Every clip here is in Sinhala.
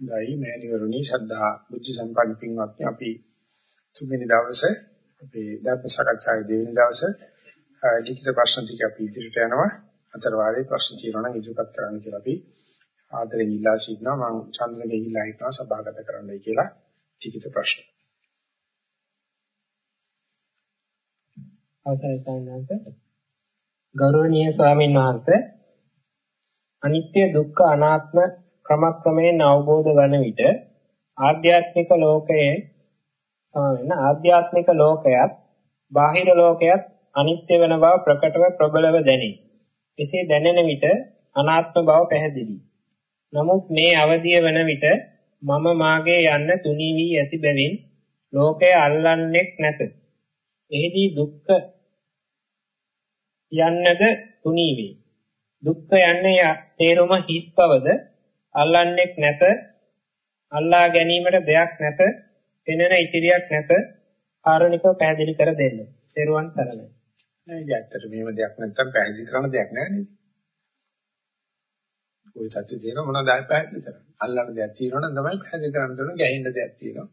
ගයි මෑණිවරුනි ශ්‍රද්ධා බුද්ධ සම්පන්න පින්වත්නි අපි තුන්වෙනි දවසේ අපේ ධර්ම සාකච්ඡාවේ දෙවෙනි දවසේ ලිඛිත ප්‍රශ්න ටික අපි ඉදිරියට යනවා. අතර වාරේ ප්‍රශ්න තියෙනවා නම් ඉදිරිපත් කරන්න කියලා අපි ආදරෙන් ඉල්ලා සිටිනවා. මම චන්ද්‍රගේ ඉල්ලා හිටනවා සභාගත කරන්නයි කියලා. ලිඛිත ප්‍රශ්න. අවසරයි සාමණේර ගෞරවනීය ස්වාමීන් වහන්සේ අනිත්‍ය දුක්ඛ අනාත්ම ක්‍රමක්‍රමයෙන් අවබෝධ වන විට ආධ්‍යාත්මික ලෝකයේ සමවෙන ආධ්‍යාත්මික ලෝකයක් බාහිර ලෝකයක් අනිත්‍ය වෙන බව ප්‍රකටව ප්‍රබලව දැනේ. එසේ දැනෙන විට අනාත්ම බව පැහැදිලි. නමුත් මේ අවධිය වන විට මම මාගේ යන්න තුනී වී ඇති බැවින් ලෝකය අල්ලන්නේක් නැත. එහිදී දුක්ඛ යන්නද තුනී වේ. දුක්ඛ යන්නේ තේරුම හිස් බවද අල්ලන්නේක් නැත අල්ලා ගැනීමට දෙයක් නැත පෙනෙන ඉතිරියක් නැත කාරණිකව පැහැදිලි කර දෙන්න. සේරුවන් තරණයි. නෑ ඇත්තට මේව දෙයක් නැත්තම් පැහැදිලි කරන්න දෙයක් නෑ නේද? ওই සත්‍ය තියෙන මොනවද පැහැදිලි කරන්නේ? අල්ලන්න දෙයක් තියෙනවනම් තමයි පැහැදිලි කරන්න ඕන ගැහෙන්න දෙයක් තියෙනවා.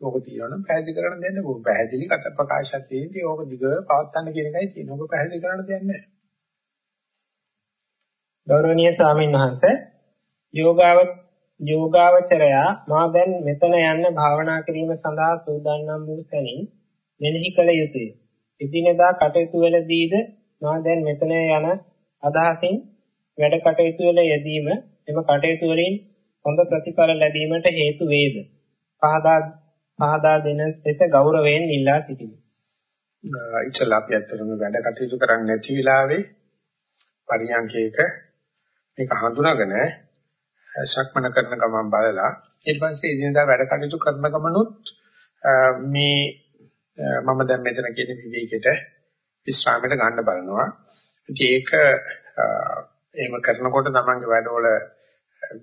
ඕක තියෙනවනම් පැහැදිලි කරන්න දෙන්න ඕක පැහැදිලි කට ප්‍රකාශයක් තියෙන්නේ ඕක දිග පවත්වන්න කියන එකයි තියෙන්නේ. ඕක පැහැදිලි කරන්න දෙයක් නෑ. ගෞරවනීය ස්වාමීන් වහන්සේ යෝගාව යෝගාවචරයා මා දැන් මෙතන යන්න භාවනා කිරීම සඳහා සූදානම් වූ තැනින් මෙනෙහි කළ යුතුය. එදිනෙදා කටයුතු වලදීද මා දැන් මෙතන යන අදහසින් වැඩ කටයුතු වල යෙදීම එම කටයුතු වලින් හොඳ ප්‍රතිඵල ලැබීමට හේතු වේද? පහදා පහදා දෙන ලෙස ගෞරවයෙන් ඉල්ලා සිටිමි. ඉතලා අපි ඇත්තටම වැඩ කටයුතු කරන්නේ නැති වෙලාවේ පරියන්කේක මේක හඳුනාගෙන සක්මන කරන ගමන් බලලා ඊට පස්සේ ඉදිනදා වැඩ කටයුතු කරන ගමනොත් මේ මම දැන් මෙතන කියන විවේකයට විශ්‍රාමයට ගන්න බලනවා. ඉතින් ඒක එහෙම කරනකොට තමන්ගේ වැඩවල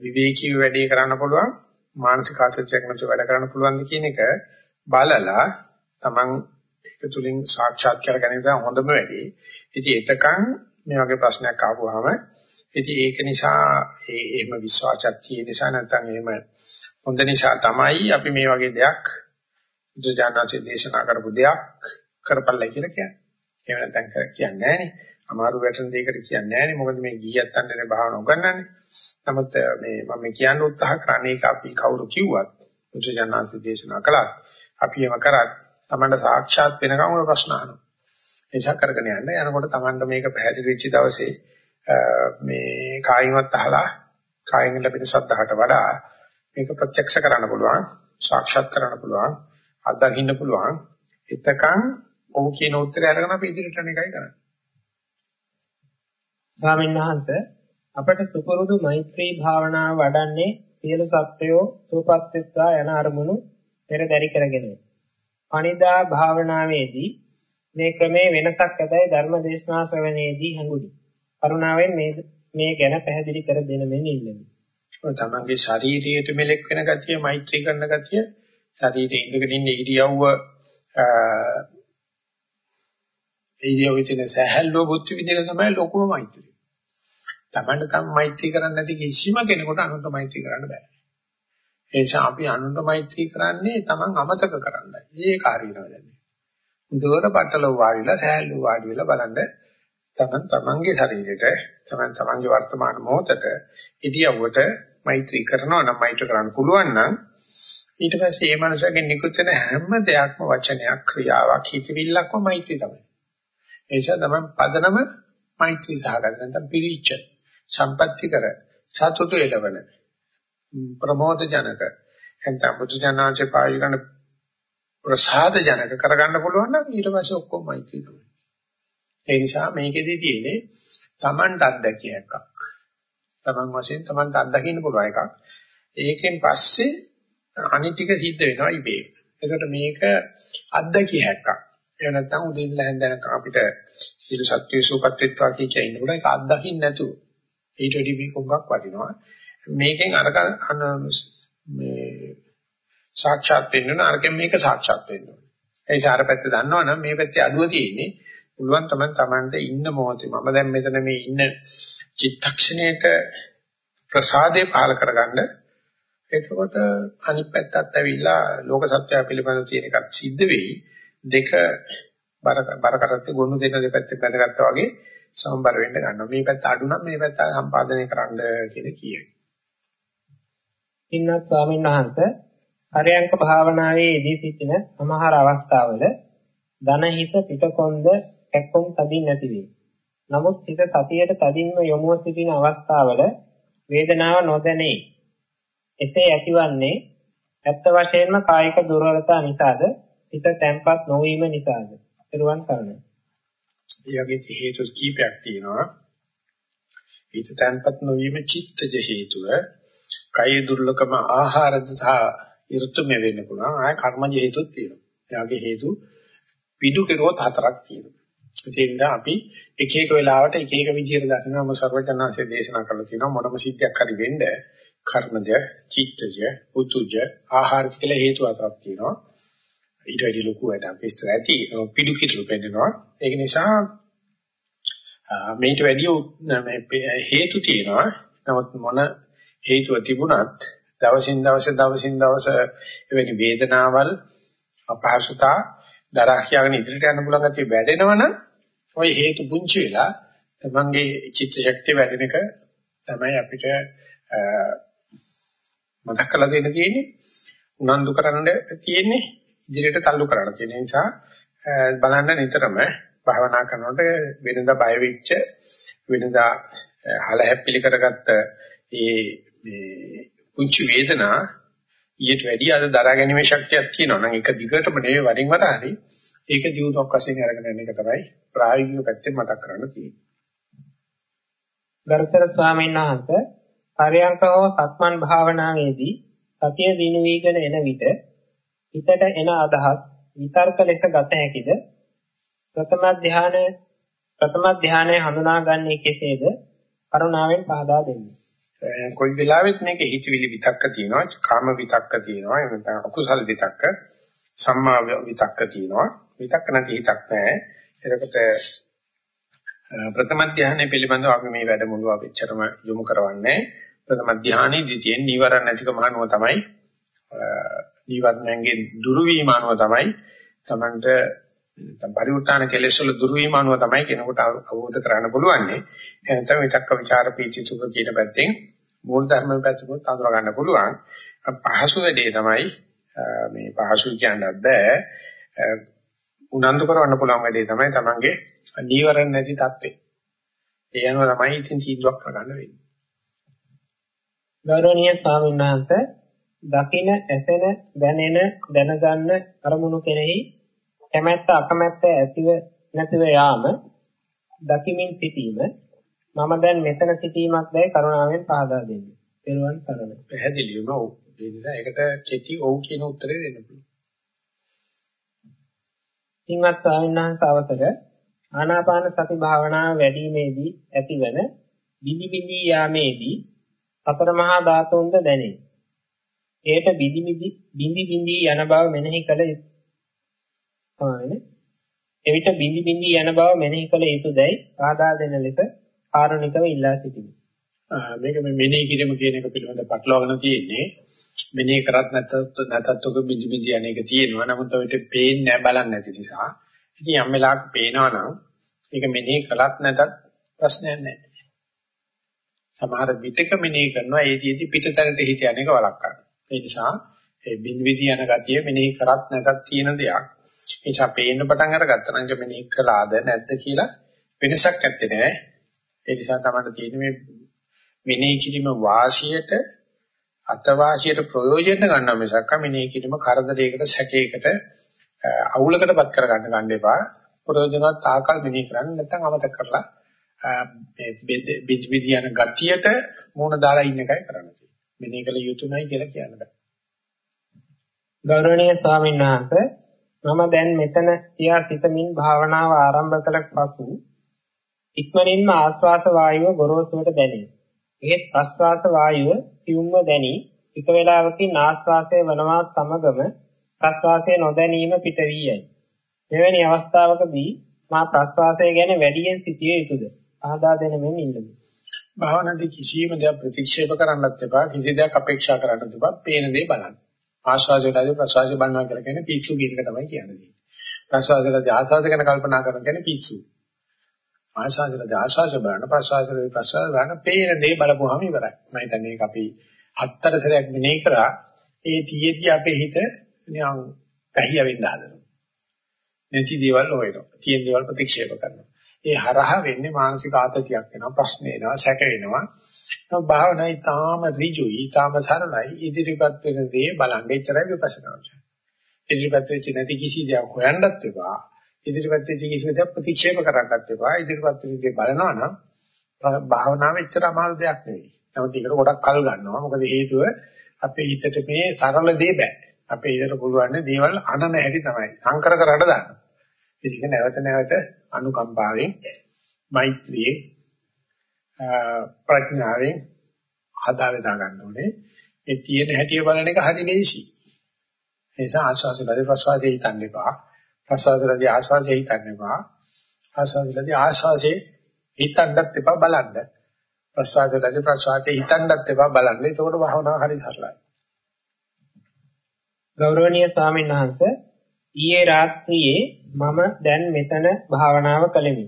විවේකීව වැඩේ කරන්න පුළුවන් මානසික ආතතියක් නැතුව වැඩ කරන්න පුළුවන් කියන එක බලලා තමන් ඒක තුලින් සාක්ෂාත් කර ගැනීම හොඳම වැඩේ. ඉතින් එතකන් මේ වගේ ප්‍රශ්නයක් ආවොහම ඉතින් ඒක නිසා ඒ එහෙම විශ්වාසයක් තියෙන නිසා නැත්නම් එහෙම හොඳ නිසා තමයි අපි මේ වගේ දෙයක් ජානනාචේ දේශනා කරපු දෙයක් කරපළයි කියලා කියන්නේ. එහෙම නැත්නම් කියන්නේ නැහනේ. අමාරු වැටෙන දෙයකට කියන්නේ නැහනේ. මොකද මේ ගියත් අන්නේ භාවනා උගන්වන්නේ. නමුත් මේ මම කියන්න උත්සාහ කරන්නේ ඒක අපි කවුරු කිව්වත් ජානනාචේ දේශනා කළා. අපි එහෙම කරත් Tamanda සාක්ෂාත් වෙනකම් ඔය ප්‍රශ්න අහනවා. එනිසා කරගෙන යන්න. යනකොට Tamanda මේක පැහැදිලි වෙච්ච දවසේ මේ කායින්වත් අහලා කායින් ලැබෙන සද්ධාහට වඩා මේක ප්‍රත්‍යක්ෂ කරන්න පුළුවන් සාක්ෂාත් කරන්න පුළුවන් අත්දකින්න පුළුවන් එතකන් ඔහු කියන උත්තරය අරගෙන අපි ඉදිරියට යන එකයි කරන්නේ. ස්වාමීන් වහන්සේ අපට සුපුරුදු මෛත්‍රී භාවනාව වඩන්නේ සියලු සත්වයෝ සූපත් වෙත්වා යන අරමුණු පෙරදරි කරගෙන. පණිදා භාවනාවේදී මේ ක්‍රමේ වෙනසක් ඇතයි ධර්ම දේශනා ශ්‍රවණයේදී හඟුනි. කරුණාවෙන් මේ මේ ගැන පැහැදිලි කර දෙන මෙන්න ඉල්ලමි. ඔය තමන්ගේ ශරීරයට මෙලෙක් වෙන ගතිය, මෛත්‍රී කරන ගතිය, ශරීරයේ ඉඳගෙන ඉන්න ඉරියව්ව ඉරියව්වේ තියෙන සහැල්ලුව බුද්ධ විදින තමයි ලොකුම මෛත්‍රිය. තමන්ට තම මෛත්‍රී කරන්නේ නැති කිසිම කෙනෙකුට අනුන්ට මෛත්‍රී කරන්න බෑ. ඒ නිසා අපි අනුන්ට මෛත්‍රී කරන්නේ තමන් අමතක කරන්නයි. ඒ කාර්යනවා දැන්. හොඳට පట్టල වාඩිලා සහැල්ලුව වාඩි වෙලා බලන්න තමන් තමන්ගේ ශරීරයට තමන් තමන්ගේ වර්තමාන මොහොතට ඉදියව්වට මෛත්‍රී කරනවා නම් මෛත්‍රී කරන්න පුළුවන් නම් ඊට පස්සේ ඒ මනුස්සයාගේ නිකුත් වෙන හැම දෙයක්ම වචනයක් ක්‍රියාවක් හිතවිල්ලක්ම මෛත්‍රී තමයි. ඒ නිසා තමයි පදනම මෛත්‍රී සහගත නැත්නම් පිරිච්ච සම්පත්‍ති කර සතුට එළවන ප්‍රමෝද ජනක එතන බුදු ජානනාංශේ පාවිච්චි කරන ප්‍රසාද ජනක කරගන්න පුළුවන් නම් ඊට පස්සේ ඔක්කොම මෛත්‍රී තමයි. ඒ නිසා මේකෙදී තියෙන්නේ Tamanට අත්දැකිය එකක්. Taman වශයෙන් Tamanට අත්දකින්න පුළුවන් එකක්. ඒකෙන් පස්සේ අනිතික සිද්ධ වෙනවා ඉබේ. ඒකට මේක අත්දැකිය හැක්කක්. ඒ නැත්තම් උදේ ඉඳලා හැන්දනකම් අපිට සියලු සත්‍ය සූපත්ත්වා කිය කිය ඉන්නකොට ඒක අත්දකින්න නැතුව ඊට වැඩි මේක උඟක් වටිනවා. මේකෙන් අර මේ සාක්ෂාත් වෙන්න අරකින් මේක සාක්ෂාත් වෙන්න ඕනේ. ඒ නිසා අර පැත්ත දන්නවනම් මේ පැත්තේ අඩුව තියෙන්නේ පුළුවන් තමයි Tamante ඉන්න මොහොතේ මම දැන් මෙතන මේ ඉන්න චිත්තක්ෂණයක ප්‍රසාදේ පහල කරගන්න එතකොට අනිත් පැත්තත් ඇවිල්ලා ලෝක සත්‍යය පිළිබඳව තියෙන එකක් සිද්ධ වෙයි. දෙක බර බර කරත්තේ ගොනු දෙන දෙපැත්තේ බැඳගත්තා වගේ සමබර වෙන්න ගන්නවා. මේ පැත්ත අඩු නම් මේ පැත්ත සම්පාදනය කරන්න කියලා කියයි. ඉන්නත් ස්වාමීන් වහන්සේ හරයන්ක භාවනාවේ යෙදී සිටින සමහර අවස්ථාවල ධන හිත පිටකොන්ද කැක්කුම් තදින් නැති වේ. නමුත් හිත සතියට තදින්ම යොමුව සිටින අවස්ථාවල වේදනාව නොදැනේ. එසේ ඇතිවන්නේ ඇත්ත වශයෙන්ම කායික දුර්වලතා නිසාද හිත තැම්පත් නොවීම නිසාද? පෙරවන් සරණයි. ඊයගේ හේතු කීපයක් තියෙනවා. හිත තැම්පත් නොවීම චිත්තජ හේතුව, කය දුර්ලකම ආහාරද සහ ඍතුම වෙන්න පුළුවන්. ආය කර්මජ හේතුත් තියෙනවා. එයාගේ හේතු පිටු කෙරුවොත් හතරක් තියෙනවා. ඒ නිසා අපි එක එක වෙලාවට එක එක විදිහට දකින්නම සර්වඥාන්සේ දේශනා කරලා තියෙනවා මොනම සිද්ධියක් හරි වෙන්න කර්මජ, චිත්තජ, උතුජ, ආහාරජ කියලා හේතු හතරක් තියෙනවා. ඊට වැඩි ලොකු වැඩක් විස්තර ඇති පිටු කිටු පෙන්නනවා. ඒක නිසා මේට වැඩි හේතු තියෙනවා. නමුත් මොන හේතුව තිබුණත් දවසින් දවස දවසින් දවස එවැනි වේදනාවල් අපහසුතා දරා කියාගෙන ඉදිරියට යන්න පුළුවන් ගැතිය වැඩෙනවනම් ওই හේතු පුංචි වෙලා තමන්ගේ චිත්ත ශක්තිය වැඩෙන එක තමයි අපිට මතක් කරලා දෙන්න තියෙන්නේ. උනන්දු කරන්න තියෙන්නේ ඉදිරියට තල්ලු කරන්න තියෙන නිසා බලන්න නිතරම භාවනා කරනකොට වෙනදා බය වෙච්ච වෙනදා හල හැප්පිලි කරගත්ත ඒ මේ පුංචි වේදනා ඊට වැඩි අද දරා ගැනීමේ ශක්තියක් තියෙනවා. නම් ඒක දිගටම නෙවෙයි වරින් වර හරි ඒක දියුණුවක් වශයෙන් අරගෙන යන එක තමයි ප්‍රායෝගික පැත්තෙන් මතක් කරන්න තියෙන්නේ. ගරුතර ස්වාමීන් වහන්සේ පරයන්කව සක්මන් භාවනාවේදී සතිය දිනු වීගෙන එන විට හිතට එන අදහස් විතර්ක ලෙස ගත හැකිද? ප්‍රථම ධානය ප්‍රථම ධානය හඳුනාගන්නේ කෙසේද? කරුණාවෙන් පහදා දෙන්න. කොයි වෙලාවෙත් මේක හිතවිලි විතක්ක තියෙනවා, කාම විතක්ක තියෙනවා, එහෙම නැත්නම් අකුසල විතක්ක, සම්මා විතක්ක තියෙනවා. විතක්ක නැති හිතක් නැහැ. එතකොට ප්‍රථම ධානය පිළිබඳව අපි මේ වැඩමුළුව අපිච්චරම යොමු කරවන්නේ. ප්‍රථම ධානයේදී තියෙන නීවරණ නැතිකම අනුව තමයි නීවරණයන්ගේ දුරු වීම අනුව තමයි Tamanට පරිඋත්තාන කෙලෙස් වල දුරු වීම අනුව තමයි කෙනෙකුට අවබෝධ කරගන්න පුළුවන්නේ. එහෙනම් විතක්ක ਵਿਚාර පීචි සුඛ කියන පැත්තෙන් මූල ධර්ම පැත්තෙන් තඳුර ගන්න පුළුවන්. පහසු වැඩේ තමයි මේ පහසු කියන්නත් බෑ. උනන්දු කරවන්න පුළුවන් වැඩේ තමයි Tamanගේ නීවරණ නැති தත්ත්වය. ඒ අනුව තමයි ඉතින් තීන්දුවක් කරගන්න වෙන්නේ. ගෞරවනීය ස්වාමීන් වහන්සේ දකින, ඇසෙන, දැනෙන, දැනගන්න අරමුණු කෙරෙහි කැමැත්ත අකමැත්ත ඇතිව නැතිව යාම දකිමින් සිටීම මම දැන් මෙතන සිටීමක් දැයි කරුණාවෙන් පහදා දෙන්න. පෙරවන් සරණයි. පැහැදිලිවම. ඒ නිසා ඒකට කෙටි ඔව් කියන උත්තරේ දෙන්න පුළුවන්. සින්වත් ස්වාමීන් වහන්සේ අවතර ආනාපාන සති භාවනාව වැඩිීමේදී ඇතිවන විදි විදි යාමේදී සතර මහා ධාතුන්ද දැනේ. ඒට බිදි බිදි බින්දි බින්දි යන බව මෙනෙහි කළ යුතුයි. එවිට බින්දි බින්දි යන බව මෙනෙහි කළ යුතුයයි ආදා දෙන ලෙස කාරුණිකව ඉල්ලා සිටිමි. මේක මේ මෙනෙහි කිරීම කියන එක පිළිබඳව පටලවාගෙන තියෙන්නේ. මෙනෙහි කරත් නැත්ත් නැත්ත් ඔක බින්දි බින්දි යන එක තියෙනවා. නමුත් ඔයිට පේන්නේ නැහැ බලන්නේ නැති නිසා. ඉතින් යම් වෙලාවක පේනවා නම් ඒක මෙනෙහි කළත් නැතත් ප්‍රශ්නයක් නැහැ. සමහර විටක මෙනෙහි කරනවා ඒදීදී පිටතට හිත යන එක වළක්වන්න. ඒ නිසා ඒ බින්විදි යන ගතිය මෙනෙහි කරත් නැතත් තියෙන දෙයක්. ඒ නිසා පේන්න පටන් අරගත්තා නම් මෙනෙහි කළාද නැද්ද කියලා වෙනසක් නැත්තේ නෑ. ඒ නිසා තමයි තියෙන්නේ මේ මෙනෙහි කිරීම වාසියට අතවාසියට ප්‍රයෝජන ගන්න මිසක් මෙනෙහි කිරීම කරදරයකට සැකයකට අවුලකටපත් කරගන්න ගන්න එපා. ප්‍රයෝජනවත් ආකල් මෙනෙහි කරන්න නැත්නම් අමතක කරලා මේ බිජ් විදියන ගතියට මූණ දාලා ඉන්න එකයි කරන්න තියෙන්නේ. මෙනෙහි කළ යුතුමයි කියලා කියන්න බෑ. ගෞරවනීය ස්වාමීන් වහන්සේ මම දැන් මෙතන තියා සිතමින් භාවනාව ආරම්භ කළ පසු ඉක්මනින්ම ආශ්වාස වායුව ගොරෝසුවට දැනේ. ඒත් ප්‍රශ්වාස වායුව සියුම්ව දැනි එක වේලාවකින් ආශ්වාසය වනවත් සමගම ප්‍රශ්වාසය නොදැනීම පිට වී යයි. මෙවැනි අවස්ථාවකදී මා ප්‍රශ්වාසය ගැන වැඩියෙන් සිටිය යුතුද? ආදා දෙන මෙන් ඉල්ලමි. භාවනාවේ කිසියම් දෙයක් ප්‍රතික්ෂේප කරන්නත් එපා කිසි දෙයක් අපේක්ෂා කරන්නත් එපා පේන දේ බලන්න. ආශාසයටදී ප්‍රසවාසය බලනවා කියලා කියන්නේ පිස්සු කියන එක තමයි කියන්නේ. ප්‍රසවාසයටදී ආසාස ගැන කල්පනා කරන කියන්නේ පිස්සු. ආශාසයටදී ආශාස බලන ප්‍රසවාසයටදී ප්‍රසවාස බලන පේන දේ බලපුවාම ඉවරයි. මම හිතන්නේ ඒක අපි හතර සැරයක් මෙනෙහි කරා ඒ තියෙද්දි අපේ හිත නිකන් කහිය වෙන්න හදනවා. නැති දේවල් හොයනවා. තියෙන දේවල් ප්‍රතික්ෂේප කරනවා. ඒ හරහා වෙන්නේ මානසික ආතතියක් වෙනවා, ප්‍රශ්න එනවා, සැක වෙනවා. නමුත් භාවනායි තාම ඍජුයි, තාම සරලයි. ඉදිරිපත් වෙන දේ බලන්න ඉතරයි විපස්සනා කරනවා. ඉදිරිපත් වෙච්ච නැති කිසි දෙයක් හොයන්නත් එපා. ඉදිරිපත් වෙච්ච කිසි දෙයක් ප්‍රතික්ෂේප කරන්නත් එපා. ඉදිරිපත් වෙන දේ බලනවා නම් භාවනාව එච්චර අමාරු දෙයක් නෙවෙයි. නමුත් ඒකට ගොඩක් කල් ගන්නවා. මොකද හේතුව අපේ හිතට මේ සරල දේ බෑ. අපේ හිතට පුළුවන් දේවල් අනන හැටි තමයි. සංකර කරලා දාන්න. ඒක නැවත නැවත අනුකම්පාවෙන් මෛත්‍රියෙන් ප්‍රඥාවෙන් හදා වේදා ගන්න ඕනේ. ඒ තියෙන හැටි බලන එක හරි ලේසි. ඒ නිසා ආස්වාසයේදී ප්‍රසවාසයේ හිතන්න එපා. ප්‍රසවාසයේදී ආස්වාසයේ හිතන්න එපා. ආස්වාසයේදී ආස්වාසයේ හිතන්නත් එපා බලන්න. ප්‍රසවාසයේදී ප්‍රසවාසයේ හිතන්නත් එපා බලන්න. එතකොට භාවනාව හරි සරලයි. ගෞරවනීය ස්වාමීන් වහන්සේ ඊයේ රාත්‍රියේ මම දැන් මෙතන භාවනාව කළෙමි.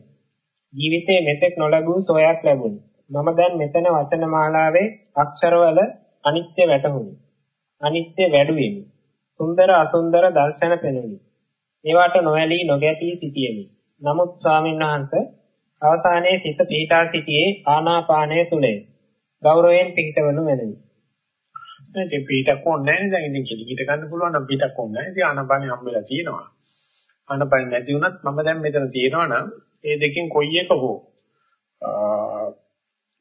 ජීවිතේ මෙතෙක් නොලැබූ සෝයක් ලැබුණි. මම දැන් මෙතන වචන මාලාවේ අක්ෂරවල අනිත්‍ය වැටහුණි. අනිත්‍ය වැඩුවෙමි. සුන්දර අසුන්දර දර්ශන පෙනුනි. ඒවට නොඇලී නොගැටී සිටියෙමි. නමුත් ස්වාමීන් වහන්සේ අවසානයේ සිත පීඨා සිටියේ ආනාපානය තුලයි. ගෞරවයෙන් පිටවනු මැනවි. දැන් පිටක් ඕනේ නැහැ දැන් ඉතින් කෙලිකිට ගන්න පුළුවන් නම් පිටක් ඕනේ නැහැ. ඉතින් ආනාපානෙ හම්බෙලා තියෙනවා. ආනාපානෙ නැති වුණත් මම දැන් මෙතන තියෙනවා නම් ඒ දෙකෙන් කොයි එක හෝ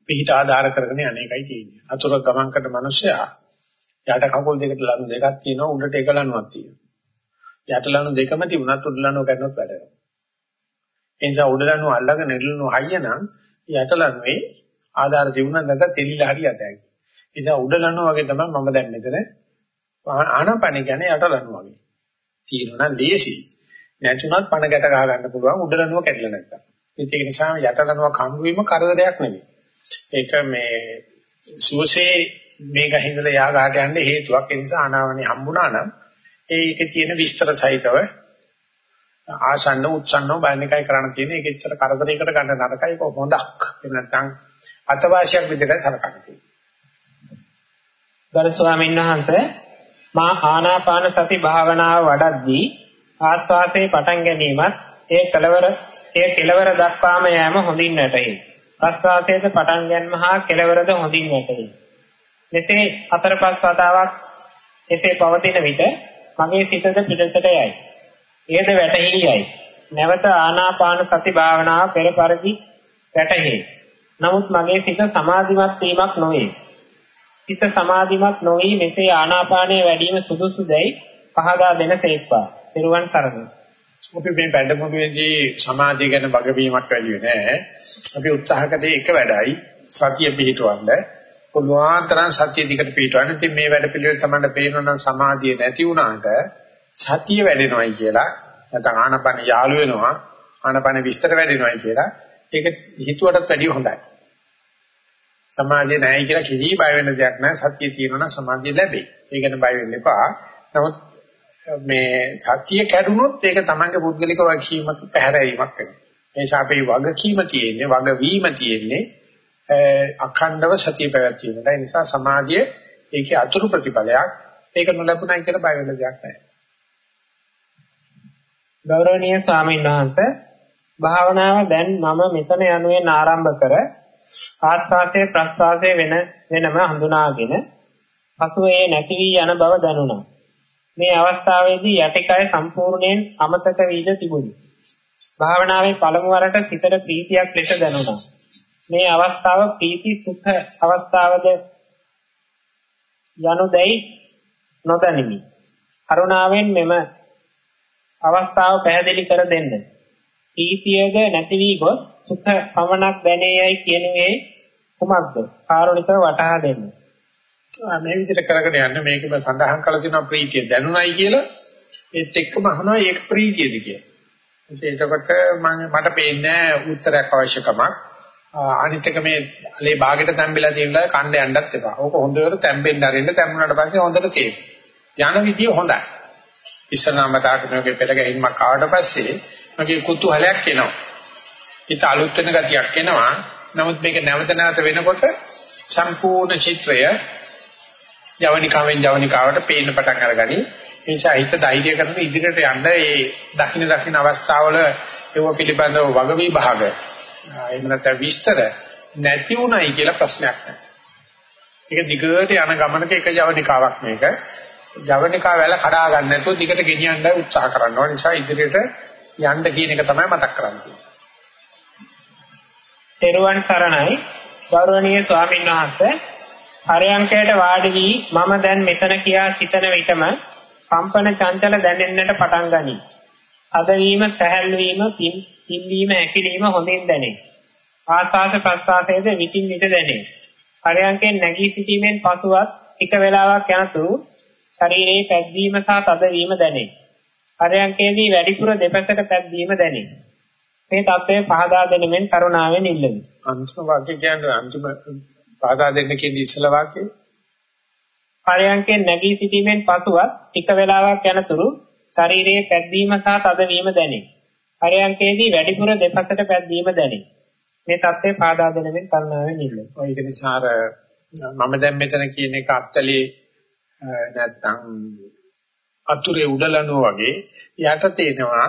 පිට ආධාර කරගෙන අනේකයි තියෙන්නේ. අතුරු ගමන් කරන මිනිසයා යට කකුල් දෙකට ලනු දෙකක් තියෙනවා උඩට එක ලනුවක් තියෙනවා. යට ලනු දෙකම තිබුණත් උඩ ලනුව ගන්නවත් වැඩනවා. ඒ නිසා උඩ ලනුව අල්ලගෙන නෙළුණු හයිය නම් යට ලනුවේ ආධාර තිබුණත් නැත්නම් තෙලිලා හරි අතයි. ඒ නිසා උඩ ලනුව වගේ තමයි මම දැන් මෙතන ආනපන කියන්නේ යට ලනුව වගේ. තියෙනවා නම් ලේසි. නැතුණත් පණ ගැට ගහ ගන්න පුළුවන් උඩ ලනුව කැඩලා නැත්තම්. ඒක නිසා යට ලනුව කම්බු වීම කරදරයක් නෙවෙයි. ඒක මේ සුවසේ මේ ගහින්දලා යා ගහට යන්න හේතුවක්. ඒ නිසා අනාවනේ හම්බුණා නම් ඒකේ තියෙන විස්තර සහිතව ආසන්න උච්චන්නව බලන එකයි කරන්න තියෙන්නේ. ඒක එච්චර කරදරයකට ගන්න නරකයි කො හොඳක්. එහෙම නැත්නම් අතවාසියක් විදිහට සලකන්න තියෙනවා. ගරු ස්වාමීන් වහන්සේ මා ආනාපාන සති භාවනාව වඩද්දී ආස්වාසේ පටන් ගැනීමත් ඒ කෙලවර ඒ කෙලවර දක්වාම යෑම හොඳින් වැටහි. ප්‍රස්වාසයේද පටන් ගැනීම හා කෙලවරද හොඳින් වැටහි. මෙසේ හතර පහ වතාවක් එසේ පවතින විට මගේ සිතද පිටතට යයි. එයද වැටහි යයි. නැවත ආනාපාන සති භාවනාව පෙර පරිදි වැටහි. නමුත් මගේ සිත සමාධිමත් වීමක් නොවේ. සිත සමාධිමත් නොවි මෙසේ ආනාපානයේ වැඩිම සුදුසුදැයි පහදා දෙන සේක්වා. පෙරුවන් කරමු. අපි මේ වැඩමුළුවේදී සමාධිය ගැන වගවීමක් වැඩි වෙන්නේ අපි උත්සාහ කළේ එක වැඩයි සතිය පිහිටවන්න. පුළුවන් තරම් සතිය දිකට පිහිටවන්න. ඉතින් මේ වැඩ පිළිවෙල තමයි පේනවා නම් සමාධිය නැති වුණාට සතිය වැඩෙනවයි කියලා නැත්නම් ආනපන යාළු වෙනවා ආනපන විස්තර වැඩෙනවයි කියලා ඒක හිතුවටත් වැඩිය හොඳයි. සමාධිය නැහැ කියලා කිසි බය වෙන්න දෙයක් නැහැ. සතිය තියෙනවා නම් සමාධිය ලැබෙයි. ඒක ගැන බය වෙන්න එපා. නමුත් මේ සතිය කැඩුනොත් ඒක තමන්ගේ පුද්ගලික වගකීමක් පැහැරීමක් වෙනවා. ඒ නිසා අපේ වගකීම තියෙන්නේ වගවීම තියෙන්නේ අඛණ්ඩව සතිය පැවැත්වීමට. ඒ නිසා සමාධිය ඒකේ අතුරු ප්‍රතිඵලයක්. ඒක නොලැබුණයි කියලා බය වෙන්න දෙයක් නැහැ. ගෞරවනීය ස්වාමීන් වහන්සේ භාවනාව දැන් මම මෙතන යනුවෙන් ආරම්භ කර ආස්වාසේ ප්‍රස්වාසයේ වෙන වෙනම හඳුනාගෙන පසුව ඒ නැති වී යන බව දැනුණා. මේ අවස්ථාවේදී යටිකය සම්පූර්ණයෙන් අමතක වීද තිබුණි. භාවනාවේ පළමු වරට සිතට ප්‍රීතියක් ලෙස දැනුණා. මේ අවස්ථාව ප්‍රීති සුඛ අවස්ථාවද යනුදැයි නොදනිමි. කරුණාවෙන් මෙම අවස්ථාව පැහැදිලි කර දෙන්න. ප්‍රීතියද නැති වී ගොස් සුඛ පමණක් දැනේයයි කියනුවේ කුමක්ද? කාරුණිකව වටහා දෙන්න. මේ විදිහට කරගෙන යන්න මේකම සඳහන් කරලා තියෙනවා ප්‍රීතිය දැනුණයි කියලා ඒත් එක්කම අහනවා ඒක ප්‍රීතියද කියලා. එතකොට මම මට පේන්නේ උත්තරයක් අවශ්‍යකමක් අනිත් එක මේ ලේ බාගෙට තැම්බෙලා තියෙනවා කණ්ඩ යන්නත් එපා. ඕක හොඳට තැම්බෙන්න අරින්න තැම්බුණාට පස්සේ හොඳට තේරෙනවා. යන විදිය හොඳයි. ඉස්සරහම තාකනෝගේ පෙළ ගැහින්මක් ආවට පස්සේ මගේ කුතුහලයක් එනවා. හිත අලුත් වෙන ගතියක් එනවා. නමුත් මේක නැවත නැවත වෙනකොට සම්පූර්ණ චිත්‍රය ජවනිකාවෙන් ජවනිකාවට පේන්න පටන් අරගනි. ඒ නිසා හිත ධෛර්ය කරන ඉදිරියට යන්න ඒ දකින්න දකින්න අවස්ථාවල ඒව පිළිබඳව වග විභාග එහෙම නැත්නම් විස්තර නැති උනායි කියලා ප්‍රශ්නයක් නැහැ. ඒක දිගට යන ගමනක එක ජවනිකාවක් මේක. ජවනිකා වැල කඩා ගන්න නැතුව දිගට ගෙනියන්න උත්සාහ කරනවා. නිසා ඉදිරියට යන්න කියන එක තමයි මතක් කරන්නේ. තෙරුවන් සරණයි ගෞරවනීය ස්වාමීන් වහන්සේ හරයන්කයට වාඩි වී මම දැන් මෙතන කියා සිතන විටම කම්පන චංචල දැනෙන්නට පටන් ගනී. අදවීම සැහැල්ලු වීම ඉල්ලීම හැකිලිම හොඳින් දැනේ. ආස්වාද ප්‍රස්වාසයේද විтин විට දැනේ. පරයන්කෙන් නැගී සිටීමෙන් පසුවත් එක වේලාවක් යනතුරු ශරීරයේ පැද්දීම සහ තදවීම දැනේ. පරයන්කේදී වැඩිපුර දෙපසට පැද්දීම දැනේ. මේ தත්ත්වය පහදා දෙනෙමින් කරුණාවෙන් ඉල්ලමි. අන්තිම වාක්‍ය කියන්නේ අන්තිම පහදා දෙන්න කියන ඉස්සල වාක්‍යය. පරයන්කෙන් නැගී සිටීමෙන් පසුවත් එක වේලාවක් යනතුරු ශරීරයේ පැද්දීම සහ තදවීම දැනේ. හරයන්කේදී වැඩිපුර දෙපසට පැද්දීම දැනේ. මේ தත්ත්වය පාදා දෙනෙමින් කරුණාවෙන් ඉල්ලමි. ඔය ඒක නිසා අර මම දැන් මෙතන කියන එක අත්තලේ නැත්තම් අතුරේ උඩලනුව වගේ යට තේනවා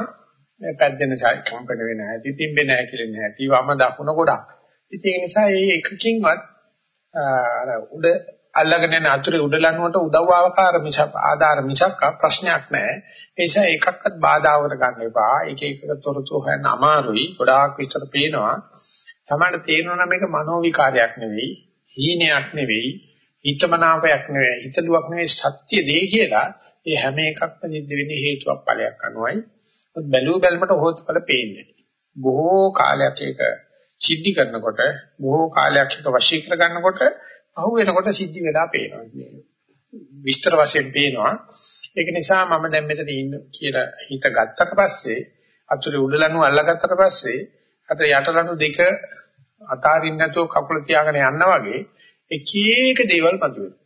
පැද්දෙන කම්පන වෙන හැටි තිබෙන්නේ නැහැ කියලා නෑ. ඊවම දකුණ ගොඩක්. ඉතින් ඒ නිසා මේ එකකින්වත් අර උඩ අල්ලගෙන යන අතුරේ උඩලනුවට උදව් ආකාර මිසක් ආධාර මිසක් ප්‍රශ්නයක් නැහැ. ඒ නිසා එකක්වත් බාධාවකට ගන්න එපා. එක එක තොරතුරු හොයන්න අමාරුයි. ගොඩාක් විස්තර පේනවා. තමයි තේරෙනවා මේක මනෝ විකාරයක් නෙවෙයි, හීනයක් නෙවෙයි, හිතමනාපයක් නෙවෙයි, හිතලුවක් නෙවෙයි සත්‍ය දෙය කියලා. ඒ හැම එකක්ම සිද්ධ වෙන්නේ හේතුවක් ඵලයක් අනුවයි. බැලූ බැලමට හොත්ඵල පේන්නේ. බොහෝ කාලයක් ඒක සිද්ධි කරනකොට, බොහෝ කාලයක් ඒක වශී කර ගන්නකොට අහු වෙනකොට සිද්ධි වෙලා පේනවා. විස්තර වශයෙන් පේනවා. ඒක නිසා මම දැන් මෙතන ඉන්න කියලා හිත ගත්තට පස්සේ අතුරේ උඩලනු අල්ලගත්තට පස්සේ අත යටලනු දෙක අතාරින්න නැතුව කකුල තියාගෙන යනවා වගේ එක එක දේවල් මතුවෙනවා.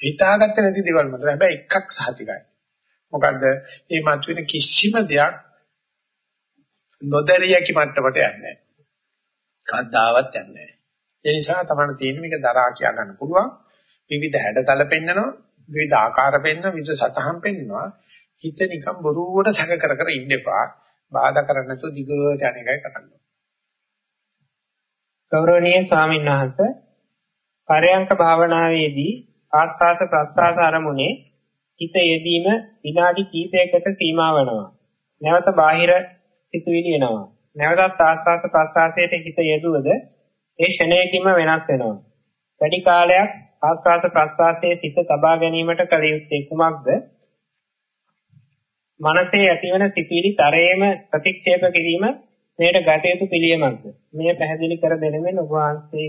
හිතාගත්තේ නැති දේවල් මතුවෙනවා. හැබැයි එකක් සහතිකයි. මොකද මේ මතුවෙන කිසිම දෙයක් නොදැරියකි මට්ටමට යන්නේ නැහැ. කද්දාවත් යන්නේ නැහැ. ඒ නිසා තමයි තියෙන්නේ මේක දරා කියා ගන්න පුළුවන්. විවිධ හැඩතල පෙන්නනවා, විවිධ ආකාර පෙන්නන, විවිධ සතහන් පෙන්නනවා. හිත නිකන් බොරුවට සැක කර කර ඉන්න එපා. බාධා කරන්නේ නැතුව දිගට යන එකයි කරන්න. ගෞරවනීය ස්වාමීන් වහන්සේ පරයන්ක භාවනාවේදී ආස්වාස ප්‍රස්වාස අරමුණේ හිත යෙදීම විනාඩි කිහිපයකට සීමා වෙනවා. නැවත බාහිර සිතුවිලි එනවා. නැවතත් ආස්වාස ප්‍රස්වාසයට හිත යෙදුවද ඒ ෂණයකින්ම වෙනස් වෙනවා. වැඩි කාලයක් ආස්වාස ප්‍රස්වාසයේ සිත තබා ගැනීමට කල යුත්තේ කුමක්ද? මනසේ ඇතිවන සිතුවිලි තරයේම ප්‍රතික්ෂේප කිරීම මේට ගත යුතු පිළියමක්ද? මේ පැහැදිලි කර දෙනෙමින් ඔබ වහන්සේ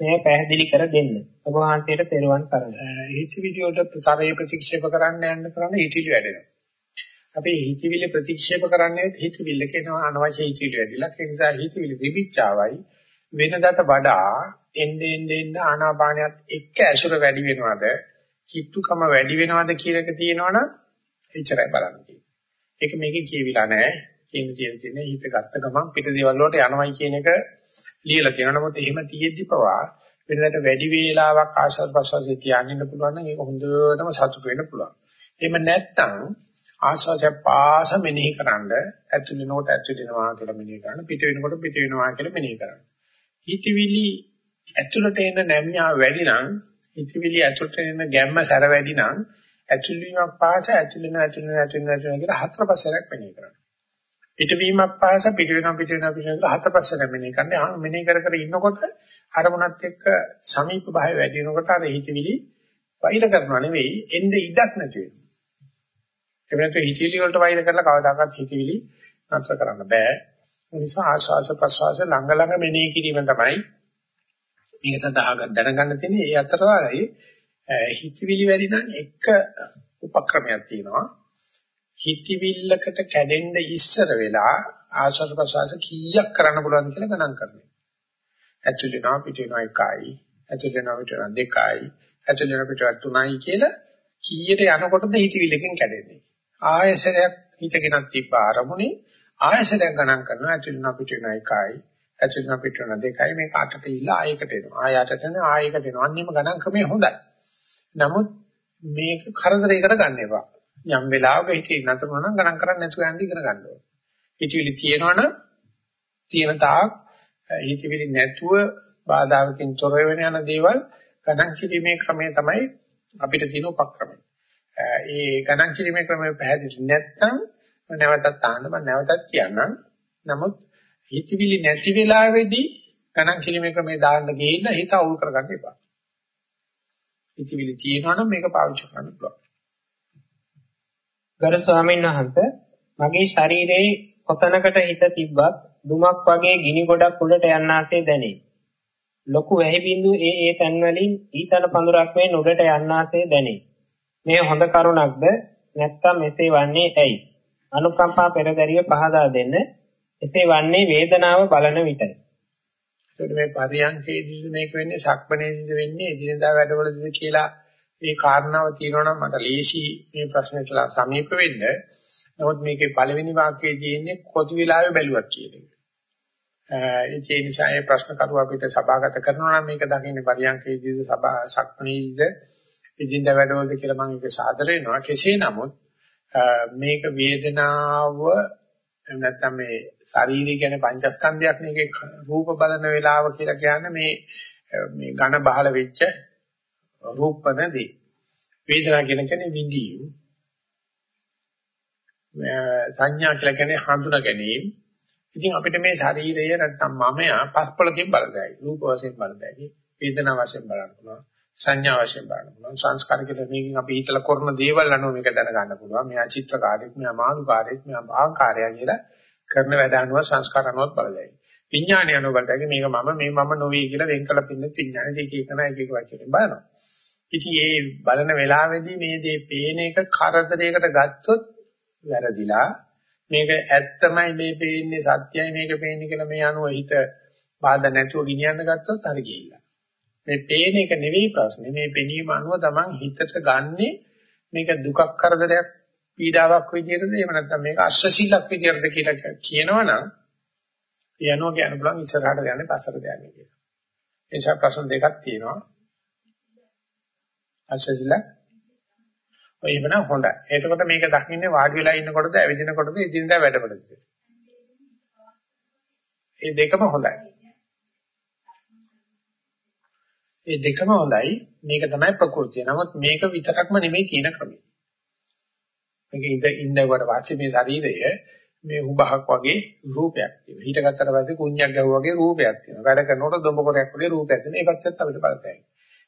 මේ පැහැදිලි කර දෙන්න. ඔබ වහන්සේට තෙරුවන් සරණයි. හිතවිලි වලට තරයේ ප්‍රතික්ෂේප කරන්න යන්න කරන්න හිතවිලි වැඩෙනවා. අපි හිතවිලි ප්‍රතික්ෂේප කරන්නේ හිතවිල්ල කියනවා අනවශ්‍ය හිතවිලි වැඩිලා. ඒ නිසා හිතවිලි විවිච්චාවයි වෙනදට වඩා එන්නේ එන්නේ ආනාපානියත් එක්ක ඇසුර වැඩි වෙනවද? කිට්ටුකම වැඩි වෙනවද කියන එක තියෙනවනම් එච්චරයි බලන්න තියෙන්නේ. ඒක මේකේ කියවිලා නැහැ. කියන තියෙන්නේ හිත ගත්ත ගමන් පිට දේවල් වලට යනවයි කියන එක ලියලා තියෙනවා. නමුත් එහෙම තියෙද්දි පවා වෙනදට වැඩි වේලාවක් ආශාව ප්‍රසවාසයේ තියාගෙන ඉන්න පුළුවන් නම් ඒක හොඳටම සතුට වෙන්න පුළුවන්. එහෙම නැත්නම් ආශාසය පාස මෙනෙහි කරන්ඩ ඇතුළේ නෝට ඇතුළේ වෙනවා කියලා මෙනෙහි කරන්න පිට වෙනකොට පිට වෙනවා කියලා මෙනෙහි කරන්න. හිතවිලි ඇතුළට එන නැම්ඥා වැඩි නම් හිතවිලි ඇතුළට එන ගැම්ම සැර වැඩි නම් ඇතුළේවීමක් පාස ඇතුළේ නැ ඇතුළේ නැ ඇතුළේ නැ කියලා හතර පස්සරක් මෙනෙහි කරන්න. පිටවීමක් පාස පිට වෙනවා පිට වෙනවා පිට වෙනවා හතර පස්සර මෙනෙහි කරන්නේ. ආ මෙනෙහි කර කර ඉන්නකොට අරමුණත් එක්ක සමීප භාවය වැඩි වෙනකොට අර හිතවිලි වෛර කරනවා නෙවෙයි එන්නේ ඉඩක් නැති වෙනවා. ඒ වෙනතු හිතවිලි වලට වෛර කරලා කවදාකවත් හිතවිලි නතර කරන්න බෑ. ඒ නිසා ආශාස ප්‍රසවාස ළඟ ළඟ මෙනෙහි කිරීම තමයි මේක සඳහා දැනගන්න තියෙන්නේ. ඒ අතරවලයි හිතවිලි වැඩි නම් එක උපක්‍රමයක් තියෙනවා. හිතවිල්ලකට කැඩෙන්න ඉස්සර වෙලා ආශාස ප්‍රසවාස කීයක් කරන්න පුළුවන්ද කියලා ගණන් කරනවා. ඇතුල් වෙනවා පිට වෙනවා එකයි. ඇතුල් වෙනවා පිට වෙනවා දෙකයි. ඇතුල් වෙනවා පිට වෙනවා තුනයි කියලා කීයට යනකොටද හිතවිල්ලකින් කැඩෙන්නේ. ආයසරයක් හිතගෙනත් තිබ්බ ආරමුණේ ආයසරයක් ගණන් කරනවා ඇතුල් වෙනවා පිට වෙනවා එකයි. ඇතුල් වෙනවා පිට වෙනවා දෙකයි මේක අටට ඉල්ල ආයකට එනවා. ආයකට එන ආයකට එනවා. අන්නේම ගණන් ක්‍රමය හොඳයි. නමුත් මේක කරදරයකට ගන්න එපා. යම් වෙලාවක හිතේ නතර නම් ගණන් කරන්නේ නැතුව යන්න ඉගෙන ගන්න ඕනේ. හිතවිලි තියෙනවනම් තියෙන තාක් හිතවිලි නැතුව බාධාවකින් තොර වෙන යන දේවල් ගණන් කිරීමේ ක්‍රමය තමයි අපිට තියෙන උපක්‍රමය. ඒ ගණන් කිරීමේ ක්‍රමය පැහැදිලි නැත්නම් නැවතත් අහන්න මම නැවතත් කියන්නම්. නමුත් හිතවිලි නැති වෙලාවේදී ගණන් කිරීමේ ක්‍රමය දාන්න ගිහින් හිත අවුල් කරගන්න එපා. හිතවිලි තියෙනවනම් මේක පාවිච්චි කරන්න පුළුවන්. ගරු ස්වාමීන් වහන්සේ මගේ ශරීරයේ කොතනකට හිත තිබ්බත් දුමක් වගේ ගිනි ගොඩක් උඩට යන්නාසේ දැනේ. ලොකු වැහි බිඳු ඒ ඒ තැන්වලින් ඊතන පඳුරක් මේ උඩට යන්නාසේ දැනේ. මේ හොඳ කරුණක්ද නැත්නම් එසේ වන්නේ ඇයි? අනුකම්පා පෙරදරිය පහදා දෙන්න. එසේ වන්නේ වේදනාව බලන විටයි. ඒකට මේ පරියන්කේදීද මේක වෙන්නේ සක්මණේදීද වෙන්නේ එදිනදා වැඩවලදීද කියලා මේ කාරණාව තියෙනවා නම් මට ලේසි මේ ප්‍රශ්නෙට සමීප වෙන්න. නමුත් මේකේ පළවෙනි වාක්‍යයේ තියෙන්නේ කොති විලාවේ බැලුවක් කියන එක. ඒ නිසා මේ ප්‍රශ්න කරුවා අපිට සභාගත කරනවා නම් මේක දකින්නේ පරියන්කේදීද සභා සක්මණේදීද එදිනදා වැඩවලද කියලා මම ඒක සාදර වෙනවා. කෙසේ නමුත් මේක වේදනාව නැත්නම් මේ ශාරීරික කියන්නේ පංචස්කන්ධයක් නේ රූප බලන වේලාව කියලා කියන්නේ මේ මේ ඝන බහල වෙච්ච රූපනදී වේදනා කියන කෙනේ විඳීම්. සංඥා කියලා කියන්නේ හඳුනා ගැනීම. ඉතින් අපිට මේ ශරීරය නැත්තම් මමයා පස්පලකින් බලදැයි රූප වශයෙන් බලදැයි වේදනා වශයෙන් බලන්න පුළුවන්. සංඥා වශයෙන් බලන්න පුළුවන්. සංස්කාර කියලා මේකෙන් අපි හිතලා කරන දේවල් අනුව මේක දැනගන්න පුළුවන්. මෙයා චිත්‍රකාරයෙක් මෙයා මානුකාරයෙක් මෙයා භාංකාරයා කියලා කරන වැඩ අනුව සංස්කාර අනුව බලදැයි විඥානය අනුව බලදැයි මේක මම මේ මම නොවේ කියලා වෙන් කළ පින්න විඥානය දෙක එකන එක එක වචනෙන් බලනවා. ඉතින් මේ බලන වෙලාවේදී මේ දේ පේන එක කරදරයකට ගත්තොත් වැරදිලා මේක ඇත්තමයි මේ පේන්නේ සත්‍යයි මේක පේන්නේ කියලා මේ අනුව හිත බාධා නැතුව ගෙනියන්න ගත්තොත් හරි ගිහිල්ලා. මේ පේන එක නෙවෙයි ප්‍රශ්නේ. මේ පෙනීම අනුව තමන් හිතට ගන්නෙ මේක දුකක් කරදරයක් පීඩාවක් විදියටද එහෙම නැත්නම් මේක අශ්‍රසීලක් විදියටද කියලා කියනවනම් ඒ අනුව කියන්න පුළුවන් ඉස්සරහට යන්නේ පස්සට යන්නේ කියලා. ඒ නිසා ප්‍රශ්න දෙකක් තියෙනවා. අශ්‍රසීලක් ඔය එහෙමනම් හොඳයි. එතකොට මේක දකින්නේ වාඩි වෙලා ඉන්නකොටද ඇවිදිනකොටද ඉදින්දා වැඩවලද? ඒ දෙකම හොඳයි. ඒ දෙකම හොඳයි. මේක තමයි ප්‍රകൃතිය. නමුත් මේක විතරක්ම නෙමෙයි තියෙන ක්‍රමය. මේක ඉඳ ඉන්නකොට වාචි මේ ශරීරය මේ උභහක් වගේ රූපයක් තියෙනවා. හිටගත්තට පස්සේ කුණ්‍යක් ගැහුවා වගේ රූපයක් තියෙනවා. වැඩ කරනකොට දොඹකොරයක් වගේ රූපයක් තියෙනවා. ඒ පැත්තත් අපිට බලතැයි.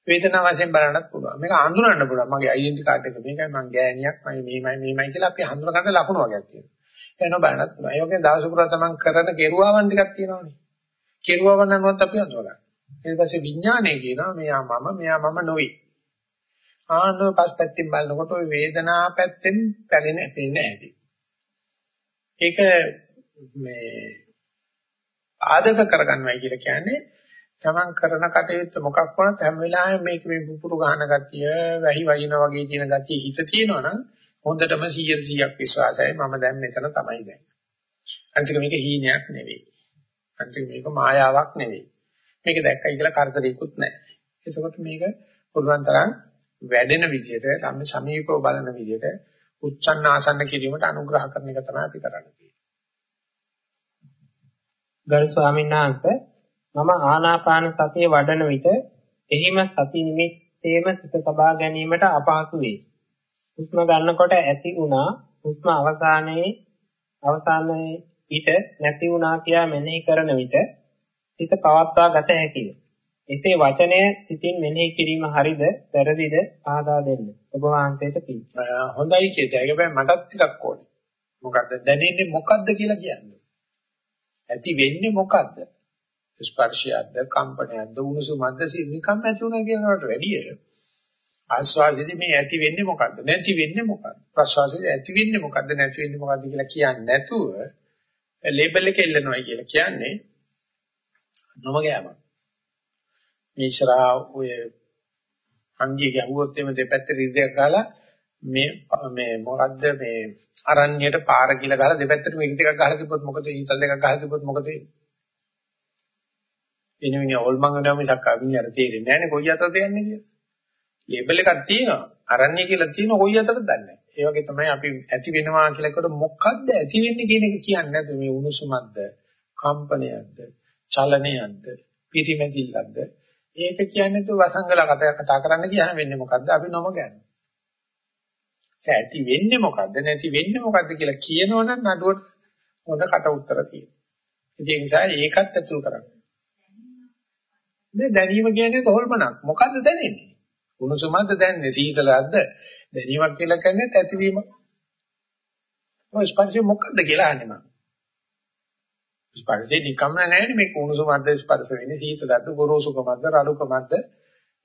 වේදනාව වශයෙන් බලන්නත් පුළුවන්. මේක අඳුනන්න පුළුවන්. මගේ ඩෙන්ටි කාඩ් එක මේකයි මං ගෑණියක් මම මේමයි මේමයි කියලා අපි හඳුන ගන්න ලකුණු වගේක් තියෙනවා. එනවා බලන්නත් පුළුවන්. ඒ වගේ දවස පුරා තමන් කරන කෙරුවාවන් ටිකක් තියෙනවානේ. කෙරුවාවන් අනුවත් අපි අඳුන ගන්න. ඊට පස්සේ විඥානය කියනවා මෙයා මම මෙයා මම නොවේ. ආනෝ පස්පැත්තෙන් බලනකොට ওই වේදනා පැත්තෙන් පැලෙන පෙන්නේ ඇති. ඒක මේ ආදක කරගන්නවයි කියලා කියන්නේ තමන් කරන කටයුත්ත මොකක් වුණත් හැම වෙලාවෙම මේක මේ පුපුරු ගන්න ගතිය, වැහි වයින් වගේ තියෙන ගතිය හිත තියෙනවනම් හොඳටම 100%ක් විශ්වාසයි මම දැන් මෙතන තමයි දැන්. අන්තික මේක හීනයක් නෙවෙයි. අන්තික මේක මායාවක් නෙවෙයි. මේක දැක්කයි කියලා කරදරයක්වත් නැහැ. එතකොට මේක පුළුවන් තරම් වැඩෙන විදිහට, සමීපව බලන විදිහට උච්චන්න ආසන්න කිරීමට අනුග්‍රහ කරන එක තමයි අපි කරන්නේ. ගරු ස්වාමීන් වහන්සේ මම ආනාපාන සතිය වඩන විට එහිම සති නිමිත්තේම සිත තබා ගැනීමට අපහසු වේ. හුස්ම ගන්නකොට ඇති වුණා හුස්ම අවසානයේ අවසානයේ ඊට නැති වුණා කියා මෙනෙහි කරන විට සිත පවත්වා ගත හැකිය. එසේ වචනය සිතින් මෙනෙහි කිරීම හරිද වැරදිද ආදා දෙන්න. ඔබ වහන්සේට පිං. හොඳයි කියද. ඒක බෑ මටත් ටිකක් ඕනේ. මොකද්ද දැනෙන්නේ මොකද්ද කියලා කියන්නේ. ඇති වෙන්නේ මොකද්ද? ස්පර්ශයක්ද කම්පනයක්ද උණුසුමක්ද නිකම් ඇති වුණා කියනකට වැඩිය ආස්වාදෙදි මේ ඇති වෙන්නේ මොකද්ද නැති වෙන්නේ මොකද්ද ප්‍රසවාසෙදි ඇති වෙන්නේ මොකද්ද නැති වෙන්නේ මොකද්ද කියලා කියන්නේ නැතුව ලේබල් එක එල්ලනවා කියලා කියන්නේ නොමගෑමක් මිශ්‍රා ඔය අංගිය ගැහුවොත් එimhe දෙපැත්තේ රිද්දයක් ගහලා මේ මේ මොකද්ද මේ අරණ්‍යයට පාර කියලා ගහලා දෙපැත්තටම ඉරි දෙකක් ගහලා තිබ්බොත් මොකද ඊතල් දෙකක් ගහලා තිබ්බොත් මොකද වෙන්නේ? එනිමින ඕල්මංගනම මිසක් අවිඤ්ඤාර තේරෙන්නේ නැහැ නේ කොයි අතටද යන්නේ කියලා. ලේබල් එකක් තියෙනවා. අරණ්‍ය කියලා තියෙනවා කොයි අතටද දන්නේ නැහැ. ඒ වගේ තමයි අපි ඇති වෙනවා කියලා කොට මොකද්ද ඇති වෙන්නේ කියන එක කියන්නේ නැද්ද මේ උණුසුමක්ද, කම්පනයක්ද, චලනයක්ද, පිරිමැදිල්ලක්ද? ඒක කියන්නේ તો වසංගල කතා කතා කරන්න ගියාම වෙන්නේ මොකද්ද? අපි නොම ගන්නවා. ඇති වෙන්නේ මොකද්ද නැති වෙන්නේ මොකද්ද කියලා කියනවනම් නඩුවට හොඳ කට උත්තර තියෙනවා. ඒ නිසා ඒකත් ඇතුල් කරන්න. මේ දැනීම කියන්නේ කොහොල්මනක්. මොකද්ද දැනෙන්නේ? උණුසුමක්ද දැනෙන්නේ? සීතලක්ද? දැනීමක් කියලා කියන්නේ ඇතිවීම. ඔය ස්පර්ශය මොකද්ද කියලා අහන්නේ මම. ස්පර්ශේ නිකම්ම නැහැ මේ කුණුසුමද්ද ස්පර්ශ වෙන්නේ සීතලද්ද ගොරෝසුකමද්ද රළුකමද්ද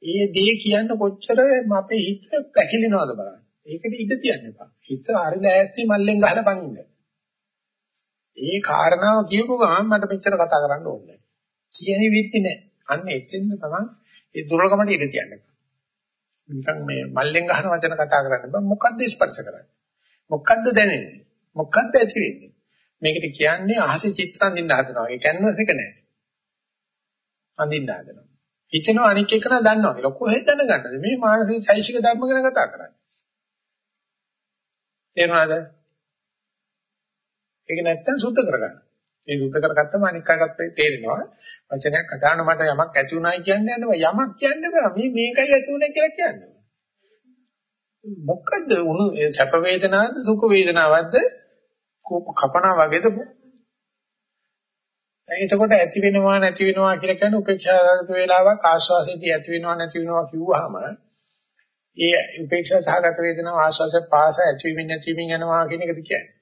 ඒ දේ කියන්න කොච්චර අපේ හිත පැකිලෙනවද බලන්න. ඒකට ඉඩ තියන්න එපා. හිත හරි ලෑස්ති මල්ලෙන් ගහලා පනින්න. ඒ කාරණාව කියපු ගමන් මට මෙච්චර කතා කරන්න ඕනේ. කියන්නේ විත්ති නෑ. අන්න එතෙන්ද තමයි ඒ දුර්ලභමට ඉඩ තියන්න එපා. නිකන් මේ මල්ලෙන් ගහන වචන කතා කරන්න බෑ. මොකද්ද ස්පර්ශ කරන්නේ? මොකද්ද දැනෙන්නේ? මොකද්ද ඇති වෙන්නේ? මේකට කියන්නේ අහසේ චිත්‍ර අඳින්න හදනවා. ඒ කැන්වස් එක නෑ. අඳින්න හදනවා. හිතෙනවා අනික් එක නා දන්නවා කියලා. කොහෙද දැනගන්නද? මේ මානසික චෛසික ධර්ම ගැන කතා කරන්නේ. තේරුණාද? ඒක නැත්තම් සුද්ධ කරගන්න. ඒ සුද්ධ කරගත්තම අනික් කාටත් තේරෙනවා. වචනයක් කතාන මට යමක් ඇති උනායි කියන්නේ නැහැ. යමක් කියන්නේ බෑ. මේ මේකයි ඇති උනේ කියලා කියන්නේ. මොකද්ද උණු සැප වේදනාවද සුඛ වේදනාවද කපනා වගේද එතකොට ඇති වෙනවා නැති වෙනවා කියලා කියන්නේ උපේක්ෂාගත වේලාවක් ආස්වාසයේදී ඇති වෙනවා නැති වෙනවා කිව්වහම ඒ උපේක්ෂා සහගත වේදනාව ආස්වාසය පාස ඇතිවීම නැතිවීම යනවා කියන එකද කියන්නේ.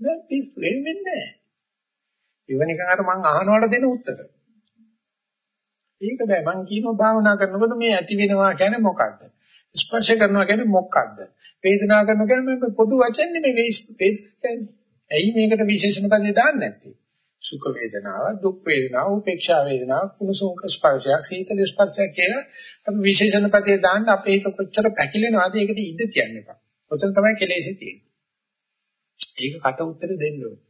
දැන් පිස්සු වෙන්නේ නැහැ. ඉවනිකාට මම අහනවට දෙන උත්තර. ඒක බෑ මං කියනවා භාවනා කරනකොට මේ ඇති වෙනවා කියන්නේ මොකක්ද? ස්පර්ශ කරනවා කියන්නේ මොකක්ද? වේදනාව කරනවා කියන්නේ මේ පොදු වචන නෙමෙයි වේදනාව. ඇයි මේකට විශේෂණ පදේ දාන්නේ නැත්තේ? සුඛ වේදනාව, දුක් වේදනාව, උපේක්ෂා වේදනාව, කුණසෝක ස්පර්ශයක්, සීතල ස්පර්ශයක් කියලා අපි විශේෂණ පදේ දාන්න අපේ එක කොච්චර පැකිලෙනවද ඒකට ඉඩ තියන්න එපා. ඔතන තමයි කෙලෙසි තියෙන්නේ. ඒක කට උත්තර දෙන්න ඕනේ.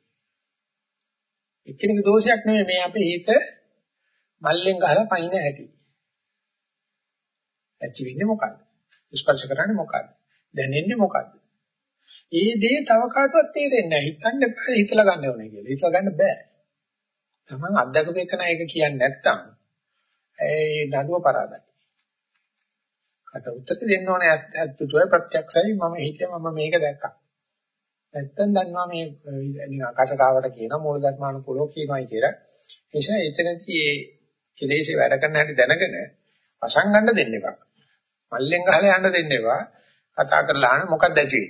එක්කෙනෙකුගේ දෝෂයක් නෙමෙයි මේ අපේ හිත මල්ලෙන් ගහලා පයින් හැටි. ඇති වෙන්නේ මොකක්ද? ස්පර්ශ කරන්නේ මොකක්ද? දැනෙන්නේ මොකක්ද? ඒ දේ තව කාටවත් තේරෙන්නේ නැහැ. හිතන්න බෑ හිතලා ගන්න ඕනේ කියලා. හිතලා ගන්න බෑ. Taman අත්දකපු එක නෑ ඒක කියන්නේ නැත්තම් ඒ නඩුව පරාදයි. කට උත්තර දෙන්න ඕනේ ඇත්තටම ප්‍රත්‍යක්ෂයි මම හිතියා මම මේක දැක්කා. නැත්තම් දන්නවා මේ නිකන් කටකාවට කියන මූල ධර්මානුකූලව කියනවායි කියලා. ඒ නිසා එතනදී ඒ කෙලෙසේ වැඩ කරන හැටි දැනගෙන අසංගන්න දෙන්න එපා. මල්ලෙන් ගහලා යන්න දෙන්න එපා. කතා කරලා අහන්න මොකක්ද ඇති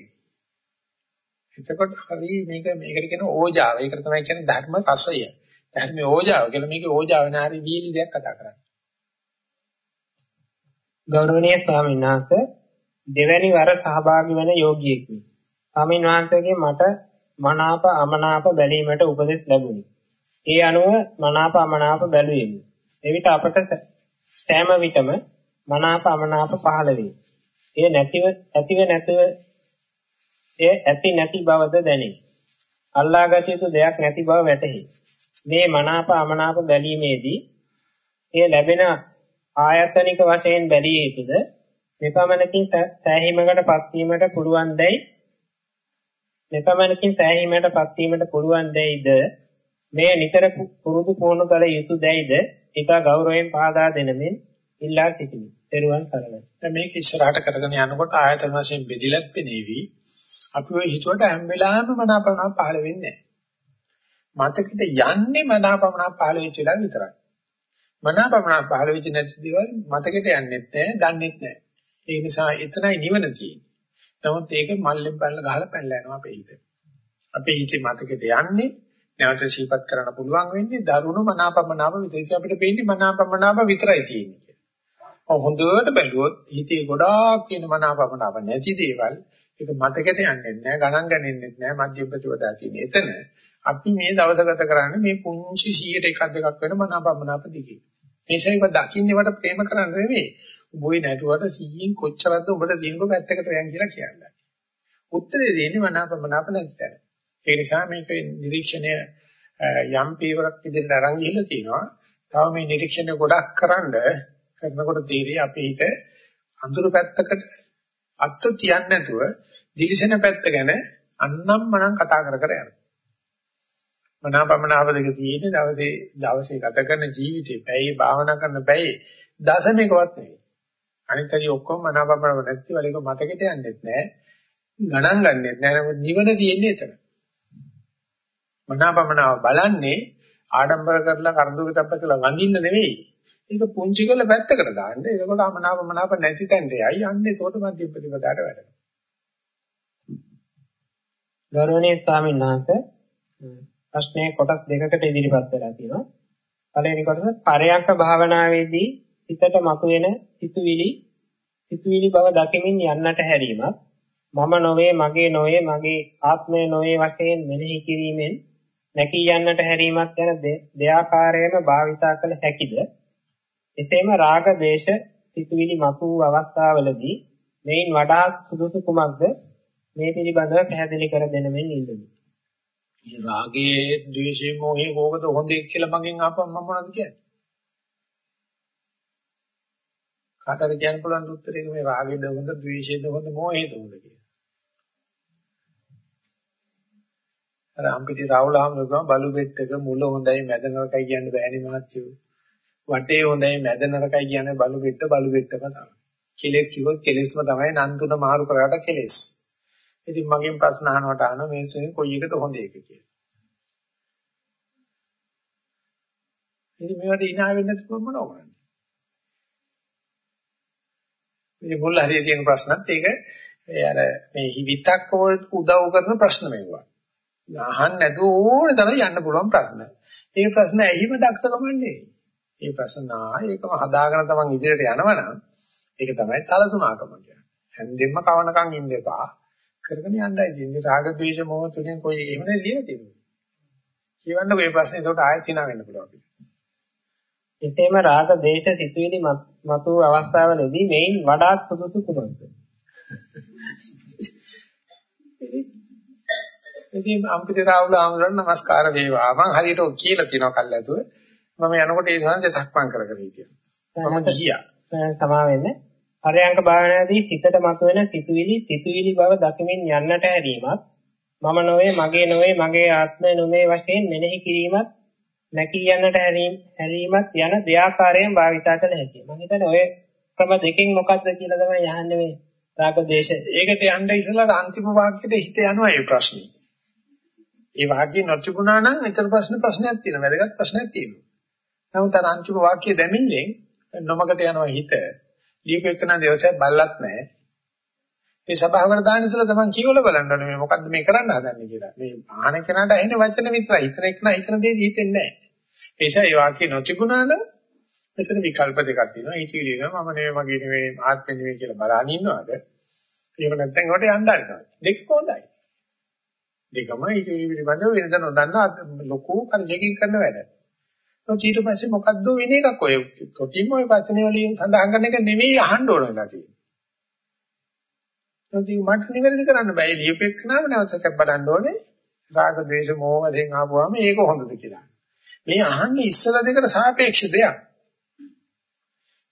එතකොට හරි මේක මේකට කියන ඕජාව. ඒකට තමයි කියන්නේ ධර්ම රසය. ධර්මයේ ඕජාව කියලා මේකේ ඕජාව නාරි වීලි දෙයක් කතා කරන්නේ. ගෞරවනීය ස්වාමීන් වහන්සේ දෙවැනි වර සහභාගී වන යෝගියෙක්. ස්වාමීන් වහන්සේගේ මට මනාප අමනාප බැලීමට උපදෙස් ලැබුණි. ඒ අනුව මනාප අමනාප බැලුවෙමි. එවිට අපට සෑම විටම මනාප අමනාප පහළ වේ. එය නැතිව ඇතිව නැතිව එය ඇති නැති බවද දැනේ. අල්ලාගත යුතු දෙයක් නැති බව වැටහි. මේ මනාප අමනාප බැලීමේදී එය ලැබෙන ආයතනික වශයෙන් බැලිය යුතුද? මෙපමණකින් සෑහීමකටපත් වීමට පුළුවන් දැයි මෙපමණකින් සෑහීමකටපත් වීමට පුළුවන් දැයිද මේ නිතර පුරුදු පුහුණු කළ යුතු දැයිද ඊට ගෞරවයෙන් පාදා දෙනමින් ඉල්ලා සිටිමි. ත්වන් සරණයි. දැන් මේක ඉස්සරහට කරගෙන යනකොට ආයතන වශයෙන් බෙදිලත් පෙනේවි. අපි ඔය හිතුවට හැම වෙලාවෙම මනාපමනා පහළ වෙන්නේ නැහැ. මතකෙට යන්නේ මනාපමනා පහළ වෙච්ච වෙලාව විතරයි. මනාපමනා පහළ වෙච්ච නැති දේවල් මතකෙට යන්නේ නැහැ, දන්නේ නැහැ. ඒ නිසා එතනයි නිවන තියෙන්නේ. නමුත් ඒක මල්ලෙන් පැනලා ගහලා පැනලා යනවා අපේ හිතේ. අපේ හිතේ මතකෙට යන්නේ නැවත ශීපත් කරන්න පුළුවන් වෙන්නේ දරුණු මනාපමනාප විතේක අපිට පේන්නේ මනාපමනාප විතරයි තියෙන්නේ. හොඳට බැලුවොත් හිතේ ගොඩාක් තියෙන මනාපමනාප නැති දේවල් ඒක මතකෙට යන්නේ නැහැ ගණන් ගන්නෙන්නේ නැහැ මධ්‍ය ප්‍රතිපදා තියෙන. එතන අපි මේ දවස ගත කරන්නේ මේ පුංචි 100ට එකක් දෙකක් වෙන මනාපමනාප දිගේ. මේසෙක දකින්නේ වට ප්‍රේම කරන්න නෙවෙයි. උඹේ නැටුවට 100න් කොච්චරද උඹට තියෙනකො පැත්තකට යන් කියලා කියන්නේ. උත්තරේ දෙන්නේ මනාපමනාප නැති තැන. ඒ නිසා මේක නිරීක්ෂණය යම් පීවරක් ඉදිරියට අරන් ගිහිල්ලා තියෙනවා. තව මේ නිරීක්ෂණය ගොඩක් කරන්ඩ කරනකොට තීරිය අපේ හිත අඳුරු පැත්තකට අත්ත තියන්නේ නැතුව දිලිසෙන පැත්ත ගැන අන්නම් මනම් කතා කර කර යනවා. මනාපමනාප දෙක තියෙන්නේ දවසේ දවසේ ගත කරන ජීවිතේ පැයේ භාවනා කරන පැයේ දශමිකවත් නෙවෙයි. අනිත් හරි ඔක්කොම මනාපමනාප නැති වල එක මතකෙට යන්නේත් නැහැ. ගණන් ගන්නෙත් නැහැ. නමුත් නිවන තියෙන්නේ එතන. මනාපමනාප බලන්නේ ආඩම්බර කරලා කරදොක තප්පතලා වඳින්න නෙවෙයි. ඒක පුංචි කරලා පැත්තකට දාන්න. එතකොට අමනාපමනාප නැති තැනට යයි යන්නේ ඒකට මධ්‍ය ප්‍රතිපදාට වැඩනවා. ගෞරවනීය ස්වාමීන් වහන්සේ ප්‍රශ්නයේ කොටස් දෙකකට ඉදිරිපත් වෙලා තියෙනවා. පළවෙනි කොටස පරයන්ක භාවනාවේදී සිතට මතුවෙන සිතුවිලි සිතුවිලි බව දකිමින් යන්නට හැරීමත් මම නොවේ මගේ නොවේ මගේ ආත්මය නොවේ වශයෙන් මෙනෙහි කිරීමෙන් නැකී යන්නට හැරීමත් යන දෙආකාරයෙන්ම භාවිතා කළ හැකිද එසේම රාග දේශ සිතුවිලි මතු වූ අවස්ථාවලදී මේන් වඩා සුදුසු කුමක්ද මේ පිළිබඳව පැහැදිලි කර දෙන මෙන් ඉල්ලමි. මේ රාගයේ, ද්වේෂයේ, මොහේ කෝකද හොඳේ කියලා මගෙන් අහපම් මම මොනවද කියන්නේ? කාටද කියන්න පුළුවන් උත්තරේ මේ රාගයේද හොඳ, ද්වේෂයේද හොඳ, මොහේද හොඳ කියලා. අර අම්පිටි රාහුල හම්බුනම බලු බෙට්ටක මුල හොඳයි මැද නරකයි කියන්න බෑනේ මහත්තයෝ. වටේ හොඳයි මැද නරකයි කියන්නේ බලු බෙට්ට බලු බෙට්ටම තමයි. කෙලෙස් කිව්වොත් කෙලෙස්ම තමයි නන්තුන මාරු කරාට කෙලෙස්. ඉතින් මගෙන් ප්‍රශ්න අහනවට අහන මේ තුනේ කොයි එකද හොඳ එක කියලා. ඉතින් මේවට ඉනා වෙන්නේ නැත්නම් මොනව කරන්නේ? මේ මුල් හරිය තියෙන ප්‍රශ්නත් ඒක ඒ අර මේ හිවිතක් වලට උදව් කරන ප්‍රශ්න මේවා. අහන්න නැතුව ඕනේ තරම් යන්න පුළුවන් ප්‍රශ්න. ඒ ප්‍රශ්න ඇහිම දක්ෂකම නෙවෙයි. මේ ප්‍රශ්න ආයේකම හදාගෙන තමන් ඉදිරියට යනවනම් ඒක තමයි තලතුණකම කියන්නේ. හැන්දෙන්න කවනකම් ඉන්න එපා. කරගෙන යන්නයි තියෙන්නේ. රාග ද්වේෂ මොහ තුලින් කොයි එහෙමනේ ලියලා තියෙන්නේ. කියවන්න ඔය ප්‍රශ්නේ ඒකට ආයෙත් hina වෙන්න පුළුවන්. එසේම රාග දේශ සිතුවිලි මතු අවස්ථාවලදී මේන් වඩාත් සුදුසු කුමක්ද? ඉතින් අම්පිට රාහුල ආමරණ නමස්කාර වේවා. මම හරියට ඔය කියලා තියෙනවා කල්ලාතුව. මම යනකොට ඒ සඳහන් සක්මන් කර කර හිටියා. මම ගියා. සමා වෙන්නේ. හරයන්ක භාවනාවේදී සිතට මතුවෙන සිතුවිලි සිතුවිලි බව දකිමින් යන්නට හැරීමත් මම නොවේ මගේ නොවේ මගේ ආත්මය නොවේ වශයෙන් මෙනෙහි කිරීමත් නැකී යන්නට හැරීමත් යන දෙආකාරයෙන් භාවිතා කළ හැකියි. මම හිතන්නේ ඔය ක්‍රම දෙකෙන් මොකක්ද කියලා තමයි අහන්නේ මේ රාග දේශ. ඒකට යන්න ඉස්සලා අන්තිම වාක්‍යෙට හිත යනවා මේ ප්‍රශ්නේ. ඒ වාක්‍යෙ නොතිබුණා නම් ඊතර ප්‍රශ්න ප්‍රශ්නයක් තියෙනවා. වැදගත් ප්‍රශ්නයක් තියෙනවා. නමුත් අර අන්තිම වාක්‍යය දැමිල්ලෙන් නොමකට යනවා හිත. දීපෙකන දේවසත් බල්ලත් නැහැ. මේ සභාවකට දාන ඉස්සලා තමන් කියවල බලන්න ඕනේ මේ මොකද්ද මේ කරන්න හදන්නේ කියලා. මේ ආහන කෙනාට ඇහෙන වචන විතරයි. හිතන එක නා හිතන දේ හිතෙන්නේ නැහැ. ඒ නිසා මේ වාක්‍ය නොතිබුණා නම් මෙතන විකල්ප දෙකක් තියෙනවා. ඊට විදිහට මම නෙවෙයි මගේ නෙවෙයි ආත්මෙ නෙවෙයි කියලා බලන් ඉන්නවද? එහෙම නැත්නම් ඒකට යන්න හරිනවා. දෙක හොඳයි. දෙකම ඊට පිළිබඳව වෙනද නොදන්න ලොකු කන්ජකින් කරන වැඩ. ඊට පස්සේ මොකද්ද වෙන එකක් ඔය කොටිම ඔය වචනේ වලින් සඳහන් කරන එක නෙවෙයි අහන්න ඕන වෙලා තියෙන්නේ. ඒකයි මට නිවැරදි කරන්න බෑ. ලියපෙක් නාම නැවතත් බලන්න ඕනේ. රාග ද්වේෂ මෝහ වශයෙන් ආපුවාම ඒක හොඳද කියලා. මේ අහන්නේ ඉස්සලා දෙකට සාපේක්ෂ දෙයක්.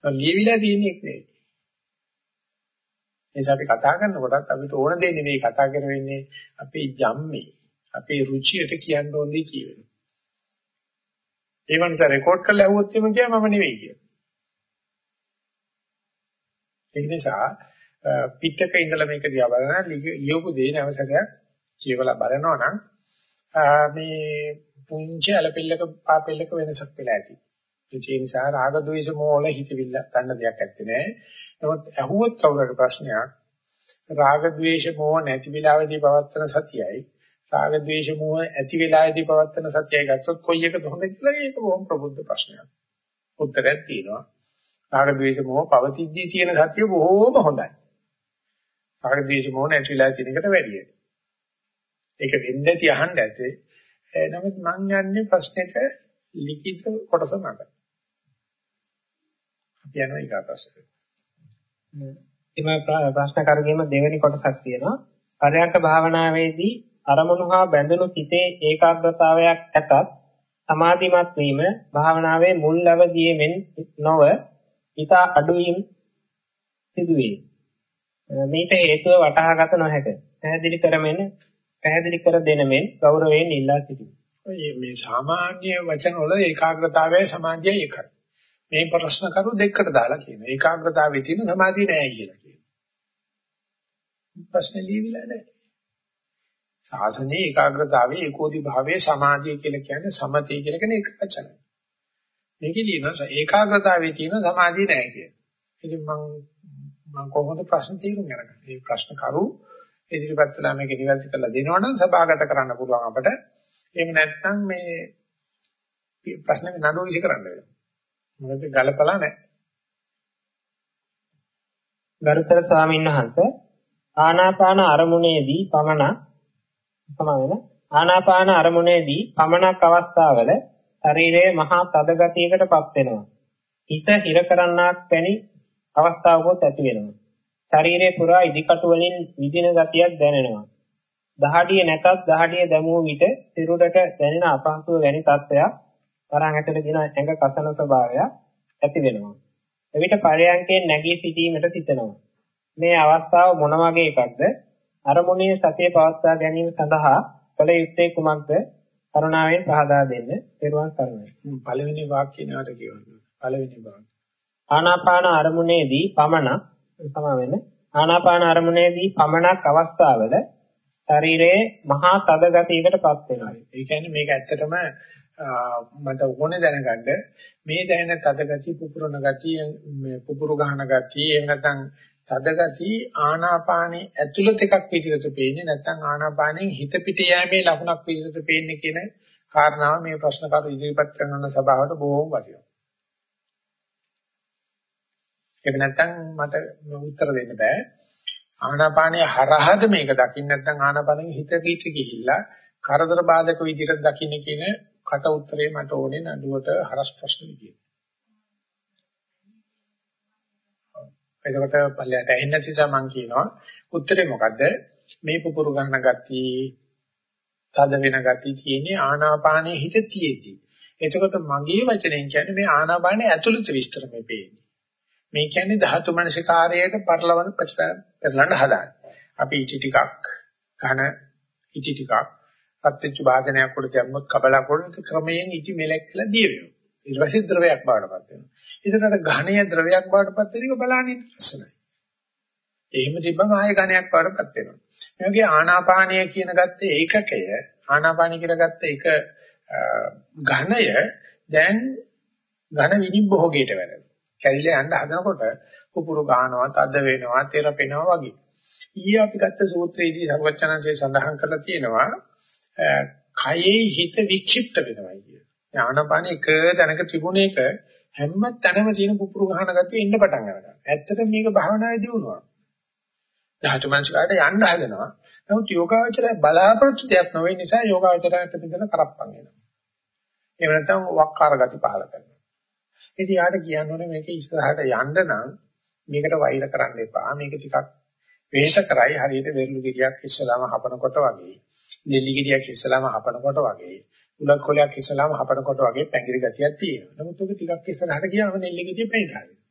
ලියවිලා තියෙන්නේ ඒක නෙවෙයි. එනිසා අපි කතා කරනකොටත් අපිට ඕන දේ නෙවෙයි කතා කරවෙන්නේ අපේ ජම්මේ අපේ රුචියට කියන්න ඕනේ කියවෙනවා. ඒ වන්ස රෙකෝඩ් කරලා ඇහුවොත් එම කිය මම නෙවෙයි කියලා. ඒ නිසා පිටක ඉඳලා මේක දිහා බලන ලියපු දේ නැවසකයක් කියවලා බලනවා නම් මේ පුංචි අලපිල්ලක පාපිල්ලක වෙනසක් වෙලා ඇති. ඒ නිසා රාග ద్వේෂ මෝල හිතවිල්ල ගන්න දෙයක් ඇත්තේ නැහැ. නමුත් ඇහුවොත් කවුරුහරි ප්‍රශ්නයක් රාග ద్వේෂ මෝහ නැති වෙලාවේදී පවත්තන සතියයි රාග ద్వේෂ මොහ ඇති වෙලාවේදී පවත්තන සත්‍යය ගත්තොත් කොයි එකද හොඳ කියලා ඒක බොහොම ප්‍රබුද්ධ ප්‍රශ්නයක්. උත්තරයක් තියෙනවා. රාග ద్వේෂ මොහ පවතිද්දී තියෙන සත්‍ය බොහොම හොඳයි. රාග ద్వේෂ මොහ නැති වෙලා තියෙන එකට වැඩිය. ඒක වෙන්නේ නැති අහන්න ඇතේ. නමුත් මං යන්නේ ප්‍රශ්නෙට ලිඛිත කොටස මත. අපි යනවා ඊගා ප්‍රශ්නෙට. එම ප්‍රශ්න කරගෙම දෙවෙනි කොටසක් තියෙනවා. පරයන්ක භාවනාවේදී අරමුණු හා බැඳුණු සිතේ ඒකාග්‍රතාවයක් ඇතත් සමාධිමත් වීම භාවනාවේ මුල් අවධියේෙන් නොව ඊට අඩුයින් සිදුවේ. මේට හේතුව වටහාගත නොහැක. පැහැදිලි කරමින් පැහැදිලි කර දෙන මෙන් ගෞරවයෙන් ඉල්ලා සිටිනවා. මේ සාමාන්‍ය වචන වල ඒකාග්‍රතාවය සමාධියයි එකයි. මේ ප්‍රශ්න කරු දෙකකට දාලා කියනවා. ඒකාග්‍රතාවයේ තියෙන සමාධිය නෑ කියලා කියනවා. ප්‍රශ්න ලියවිලා නැහැ. සාසනයේ ඒකාග්‍රතාවයේ ඒකෝදි භාවයේ සමාධිය කියලා කියන්නේ සමතේ කියලා කියන එක වචනයි. මේකේ ලියනවා ඒකාග්‍රතාවයේ තියෙන සමාධිය නෑ කියලා. ඉතින් මම මම කොහොමද ප්‍රශ්න තීරුම් ගන්නේ? මේ ප්‍රශ්න කරු ඉදිරිපත් කළා මේක නිවැරදි කරලා දෙනවනම් සභාගත කරන්න පුළුවන් අපට. එහෙම නැත්නම් මේ ප්‍රශ්නේ නඩුව විසි කරන්න වෙනවා. මොකද ගලපලා නැහැ. ගරුතර ස්වාමීන් වහන්සේ ආනාපාන අරමුණේදී පමණ සමාවෙන ආනාපාන අරමුණේදී පමණක් අවස්ථාවල ශරීරයේ මහා තද ගතියකටපත් වෙනවා. හිත හිර කරන්නාක් පැනි අවස්ථාවකත් ඇති වෙනවා. ශරීරයේ පුරා ඉදිකටු වලින් විදින ගතියක් දැනෙනවා. දහඩිය නැතත් දහඩිය දැමුව විට සිරුරට දැනෙන අපහසුව වැනි තත්ත්වයක් තරංග ඇතුළේ දින ඇඟ කසන ස්වභාවයක් ඇති වෙනවා. එවිට පරයන්කේ නැගී සිටීමට සිතනවා. මේ අවස්ථාව මොන වගේ එකක්ද? අරමුණේ සතිය පවත්වා ගැනීම සඳහා කළ යුත්තේ කුමක්ද? කරුණාවෙන් පහදා දෙන්න. පෙරවන් කරනවා. පළවෙනි වාක්‍යය නැවත කියවන්න. පළවෙනි වාක්‍යය. ආනාපාන අරමුණේදී පමණක් සමා වෙන ආනාපාන අරමුණේදී පමණක් අවස්ථාවල ශරීරයේ මහා තද ගතියකටපත් වෙනවා. ඒ කියන්නේ මේක ඇත්තටම මට ඕනේ දැනගන්න මේ දැනෙන තද ගතිය පුපුරන ගතිය පුපුරු ගහන ගතිය එහෙම නැත්නම් තද ගතිය ආනාපානේ ඇතුළත එකක් විදිහට පේන්නේ නැත්නම් ආනාපානෙන් හිත පිට යෑමේ ලකුණක් විදිහට පේන්නේ කියන කාරණාව මේ ප්‍රශ්න කරු ඉදිරිපත් කරන සභාවට බොහෝම වටිනවා. ඒක නැත්නම් මට උත්තර දෙන්න බෑ. ආනාපානයේ හරහද මේක දකින්න නැත්නම් ආනාපානෙන් හිත කීට ගිහිල්ලා කරදර බාධක විදිහට දකින්න කියන කට උත්තරේ මට ඕනේ නඩුවට හරස් ප්‍රශ්න විදියට. එතකොට පල්ලයට ඇහෙන්න නිසා මම කියනවා උත්තරේ මොකද්ද? මේ පුපුරු ගන්න ගති, තද වෙන ගති තියෙන්නේ ආනාපානයේ හිත තියේදී. එතකොට මගේ වචනෙන් කියන්නේ මේ ආනාපානයේ ඇතුළත විස්තර මේ පේන්නේ. මේ කියන්නේ ධාතු මනසිකාරයට පරිලවන පෙරලන්න හදාන්නේ. අපි ඉටි ටිකක් ඝන ඉටි ටිකක් පත්‍ච්ච වාදනයක් උඩ දැම්මොත් කබලක් උඩ ක්‍රමයෙන් ඉටි මෙලෙක් කියලා දිය වෙනවා. ඊට පස්සේ ද්‍රවයක් බවටපත් වෙනවා. ඒකට ඝනීය ද්‍රවයක් බවටපත් වෙන එක බලන්න ඉස්සනයි. එහෙම තිබ්බම ආය ඝනයක් බවටපත් වෙනවා. මේ වගේ ආනාපානය කියන ගත්තේ ඒකකය ආනාපානය කියලා ගත්ත එක ඝනය දැන් ඝන විනිභෝගයට වැඩෙනවා. කැරිලා යන්න හදනකොට කුපුරු ගන්නවා, තද වෙනවා, තෙරපෙනවා වගේ. ඊයේ අපි ගත්ත සූත්‍රයේදී සර්වචනංශය සඳහන් කරලා තියෙනවා කයේ හිත වික්ෂිප්ත වෙනවා කිය. ඥානපණ එක තැනක තිබුණ එක හැම තැනම තියෙන කුපුරු ගහන ගතිය ඉන්න පටන් ගන්නවා. ඇත්තට මේක භාවනාවේ දියුණුවක්. ධාතු මනසකට යන්න හදනවා. නමුත් යෝගාවචරය බලාපොරොත්තු දෙයක් නොවේ නිසා යෝගාවචරයට පිටන කරප්පන් වෙනවා. එහෙම නැත්නම් වක්කාර ගති පහල කරනවා. ඉතින් යාට කියන්න ඕනේ මේක ඉස්සරහට යන්න නම් මේකට වෛර කරන්න එපා. මේක ටිකක් වේශ කරයි හරියට වෙරළු ගෙඩියක් ඉස්සලාම හපනකොට වගේ. නෙල්ලි ගෙඩියක් ඉස්සලාම හපනකොට වගේ. උලක් කොලයක් ඉස්සලාම හපනකොට වගේ පැංගිරි ගතියක් තියෙනවා. නමුත් ඔක ටිකක් ඉස්සරහට ගියාම නෙල්ලි ගෙඩිය පැණිලා වෙනවා.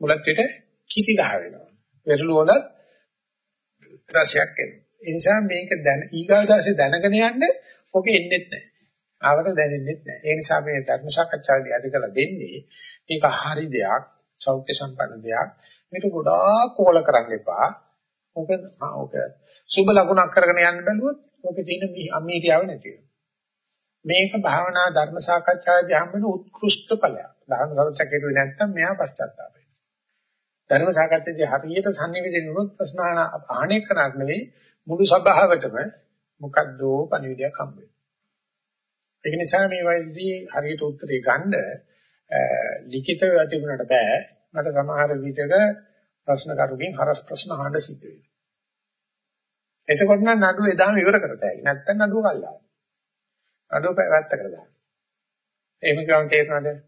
මුලත් පිට කිසි ගහ වෙනවා. වෙරළු වල රසයක් එනවා. ඒ නිසා මේක දැන ඊගාදාසේ දැනගෙන යන්න ඔක එන්නේ නැහැ. ආවට දැනෙන්නේ නැහැ. ඒ නිසා මේ ධර්ම සාකච්ඡාවේදී අධි කළ දෙන්නේ මේක හරි දෙයක්, සෞඛ්‍ය සම්පන්න දෙයක්. මේක ගොඩාක් කෝල කරන්න එපා. ඕක ඕක සුබ ලකුණක් කරගෙන යන්න බැලුවොත් ඕකේ තියෙන අමීරියාව නැති වෙනවා. මේක භාවනා ධර්ම සාකච්ඡාවේදී හම්බෙන උත්කෘෂ්ඨ ඵලයක්. ධර්ම සාකච්ඡා නැත්නම් මෙයා පශ්චාත්තාප වෙනවා. ධර්ම සාකච්ඡාවේදී හරියට sannivedana වුණොත් ප්‍රශ්න අහන්නේ කරන්නේ නෙවෙයි මුළු සභාවටම මොකද්ද පණිවිඩයක් හම්බ වෙනවා. ඒක නිසා මේ වයිදී හරියට උත්තරේ ගන්න ලිඛිතව තිබුණාට බෑ. මට සමහර විටක ප්‍රශ්න කරුගෙන් හරස් ප්‍රශ්න අහන්න සිද්ධ වෙනවා. එතකොට නම් නඩුව එදාම ඉවර කරතයි. නැත්තම් නඩුව කල්ලායි. අඩුව පැත්තකට දාන්න. එහෙම ගමන් තේරෙනවද?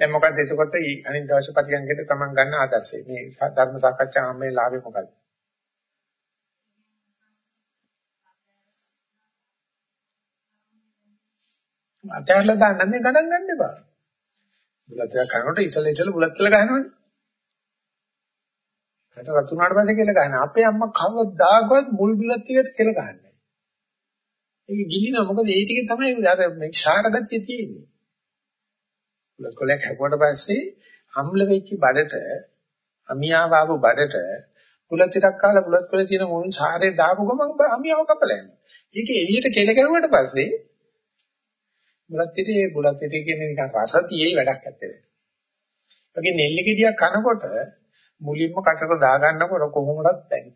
දැන් මොකද එතකොට අනිත් දවසේ පරිගණකයට තමන් ගන්න ආදර්ශය. මේ ධර්ම සාකච්ඡාව මේ ලාභේ මොකද්ද? අතහැරලා දාන්න නම් ගණන් ගන්න එපා. බුලත් ටික කනකොට ඉසල ඉසල බුලත් ටික ගහනවනේ. කට රතුනාට පස්සේ කියලා ගන්න. අපේ අම්මා කවදාකවත් මුල් බුලත් ටිකට කියලා ගහන්නේ. ඒක ගිලිනවා මොකද ඒ ටික තමයි අර මේ ක්ෂාරගතිය තියෙන්නේ. බුලත් කොලයක් හැපුවට පස්සේ අම්ල වෙච්ච බඩට අමියාව ආපු බඩට බුලත් ටිකක් කාලා බුලත් වල තියෙන මුල් සාරේ දාපු ගමන් අමියාව කපලා යනවා. ඒක එළියට කෙල ගැහුවට පස්සේ බුලත් ටිකේ බුලත් ටිකේ කියන්නේ නිකන් රසතියේ වැඩක් නැත්තේ. ඒකේ නෙල්ලි ගෙඩියක් කනකොට මුලින්ම කටට දාගන්නකොට කොහොමදත් දැන්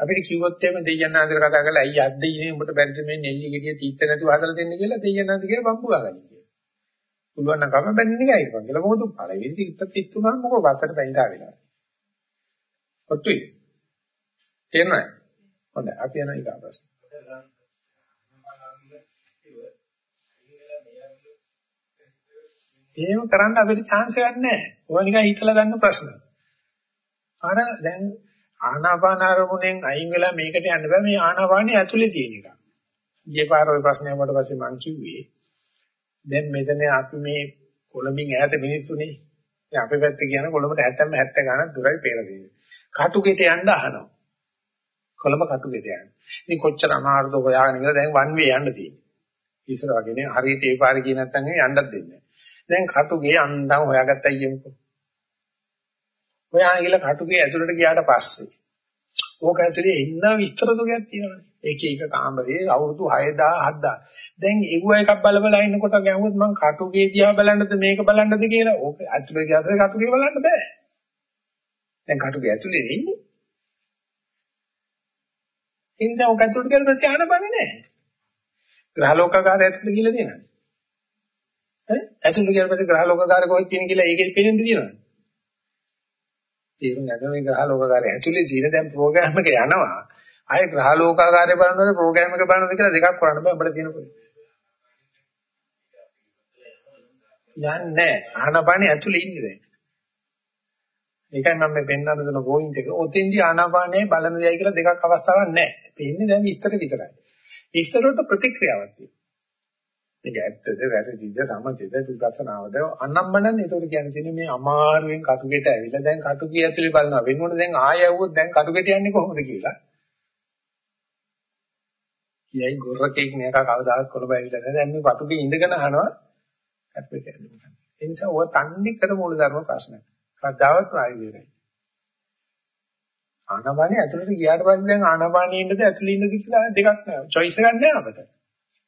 අපිට කිව්වොත් එහෙම දෙයයන් ආදර කතා කරලා අයිය අද්දීනේ උඹට බැරිද මේ නෙල්ලි ගෙඩිය තීත්ත නැතුව හදලා දෙන්න කියලා දෙයයන් ආදර කියලා බම්බු ගාගන්න කියලා. පුළුවන් නම් කම බැන්නේ නෑ ඒක. කියලා මොකද පළවෙනි තීත්ත තීත්තුනම මොකෝ වත්තට බැඳා වෙනවා. ඔට්ටුයි. තේරෙනවද? හොඳයි අපි යනවා ඊගා ප්‍රශ්න. එහෙම කරන්න අපිට chance එකක් නැහැ. ඕවා නිකන් හිතලා ගන්න ප්‍රශ්න. අර දැන් ආනාපාන අරමුණෙන් අයින් වෙලා මේකට යන්න බෑ මේ ආනාපානිය ඇතුලේ තියෙන එක. ගියේ පාර ওই ප්‍රශ්නේ වලට පස්සේ මම කිව්වේ දැන් මෙතන අපි මේ කොළඹින් ඈත මිනිස්සුනේ. දැන් අපේ පැත්තේ කියන කොළඹට 70 70 ගණන් දුරයි පෙරදෙන්නේ. කටුගෙට යන්න අහනවා. කොළඹ කටුගෙට යන්න. ඉතින් කොච්චර අමාරුද හොයාගෙන ඉඳලා දැන් වන් වේ යන්න තියෙන්නේ. ඉස්සර වගේ නේ හරියට ඒ පාරේ ගියේ නැත්නම් යන්නත් දෙන්නේ නැහැ. දැන් කටුගේ අන්දම් හොයාගත්තා කියමුකෝ. හොයාගෙන ගිහලා කටුගේ ඇතුළට ගියාට පස්සේ ඕක ඇතුලේ ඉන්න විස්තර සුගයක් තියෙනවානේ. එක එක කාමරේ අවුරුදු 6000 7000. දැන් එව්ව එකක් බල බල ඉන්නකොට ගැහුවොත් මං කටුගේ දිහා බලන්නද මේක බලන්නද කියලා ඕක ඇතුලේ ගියාට කටුගේ බලන්න බෑ. දැන් කටුගේ ඇතුලේ ඉන්නේ. ඉතින් ඕක ඇතුලට ගියම ධානය බන්නේ නැහැ. ග්‍රහලෝකකාරය ඇතුලට ගිහලා දෙනවා. ඈ ඇතුළට ගියාට පස්සේ ග්‍රහ ලෝකකාරය කොහෙද තියෙන කියලා ඒකෙදි පේන්න තියෙනවා. තේරුම් ගන්න මේ ග්‍රහ ලෝකකාරය ඇතුළේ තියෙන දැන් ප්‍රෝග්‍රෑම් එක යනවා. ආයේ ග්‍රහ ලෝකකාරය බලනවද ප්‍රෝග්‍රෑම් එක බලනවද කියලා දෙකක් කරන්න බෑ අපිට තියෙන පොඩි. යන්නේ ආනාපානිය ඇතුළේ ඉන්නේ දැන්. ඒකයි මම මේ පෙන්වන්න දෙන පොයින්ට් එක. ඔතෙන්දී ආනාපානයයි බලන දෙයයි කියලා දෙකක් අවස්ථාවක් නැහැ. පෙන්නේ දැන් විස්තර විතරයි. විස්තර වලට ප්‍රතික්‍රියාවක් තියෙනවා. මේක ඇත්තද වැරදිද සමතද විපස්සනාවද? අනම්මනන් ඒකට කියන්නේ මේ අමාරුවෙන් කටුගෙට ඇවිල්ලා දැන් කටුකිය ඇතුලේ බලනවා. වෙනකොට දැන් ආය යවුවොත් දැන් කටුගෙට යන්නේ කොහොමද කියලා? කියයි ගොරකෙක් මේක කවදාවත් කොළඹ ඇවිල්ලා නැහැ. දැන් මේ කටුගේ ඉඳගෙන අහනවා. කටුගෙට යන්නේ ඒ නිසා ඔය තන්නේ කර මූල ධර්ම ප්‍රශ්න කවදාවත් ප්‍රායෝගිකයි ආනාපානිය ඇතුලට ගියාට පස්සේ දැන් ආනාපානිය ඉන්නද ඇතුලේ ඉන්නද කියලා දෙකක් නෑ choice එකක් නෑ අපිට.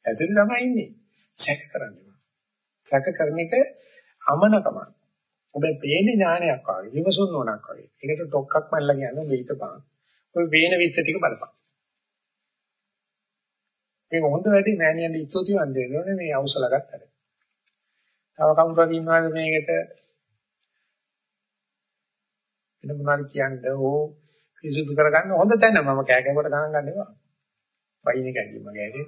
ඇතුලේ තමයි ඉන්නේ. සැක කරන්නේ. සැක කරන එක අමනකම. ඔබේ පේන ඥානයක් වගේ, විමසුන් නොනක් වගේ. ඒකට ඩොක්කක් මල්ලා කියන්නේ මේකපන්. ඔය වේන විත්ත ටික බලපන්. මේක හොඳ වැඩි මෑණියන්ට ඉස්තුතිවන්ත වෙනෝනේ මේ අවසල ගත්තට. තව කවුරුහරි ඉන්නවද මේකට වෙන මොනවාරි කියන්නේ ඕ පිසුදු කරගන්න හොඳ තැන මම කෑකකට ගණන් ගන්නවා. වයින් එකයි මගේ ඇයි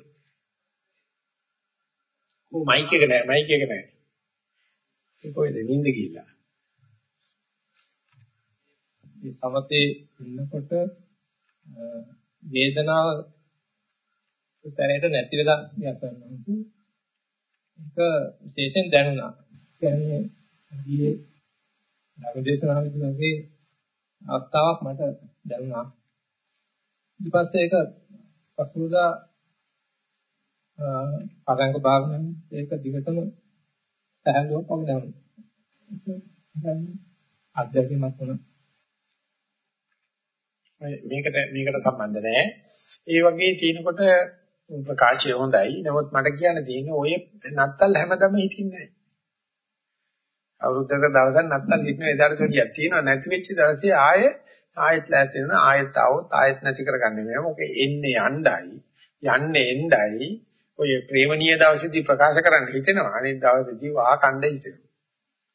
ඌ මයික් එක නෑ මයික් එක නෑ. ඒ කොහෙද නිින්ද ගිහිල්ලා. මේ සමතේ ඉන්නකොට වේදනාව සැරේට නැති වෙලා යනවා. ඒක විශේෂයෙන් දැනුණා. කියන්නේ ගියේ ධර්මදේශනාවේදී අවස්ථාවක් මට දැනුණා. ඊට පස්සේ ඒක පසුදා පරංග භාවනාවෙන් ඒක දිගටම පැහැදිලිව පවදානවා. අධ්‍යයනයක් වුණා. මේකට මේකට සම්බන්ධ නැහැ. ඒ වගේ තියෙනකොට ප්‍රකාශය හොඳයි. නමුත් මට කියන්න තියෙන්නේ ඔය නත්තල් හැමදම හිටින්නේ නැහැ. අවුරුද්දක දවසක් නත්තල් හිටින එදාට සොඩියක් තියෙනවා නැති වෙච්ච දවසේ ආයෙ ආයෙත් ලෑස්ති වෙනවා ආයෙත් આવොත් ආයෙත් නැති කරගන්නේ නෑ. මොකද එන්නේ යණ්ඩයි යන්නේ එණ්ඩයි ඔය ප්‍රේමණීය දවසේදී ප්‍රකාශ කරන්න හිතෙනවා. අනිත් දවසේදී වා කණ්ඩ හිතෙනවා.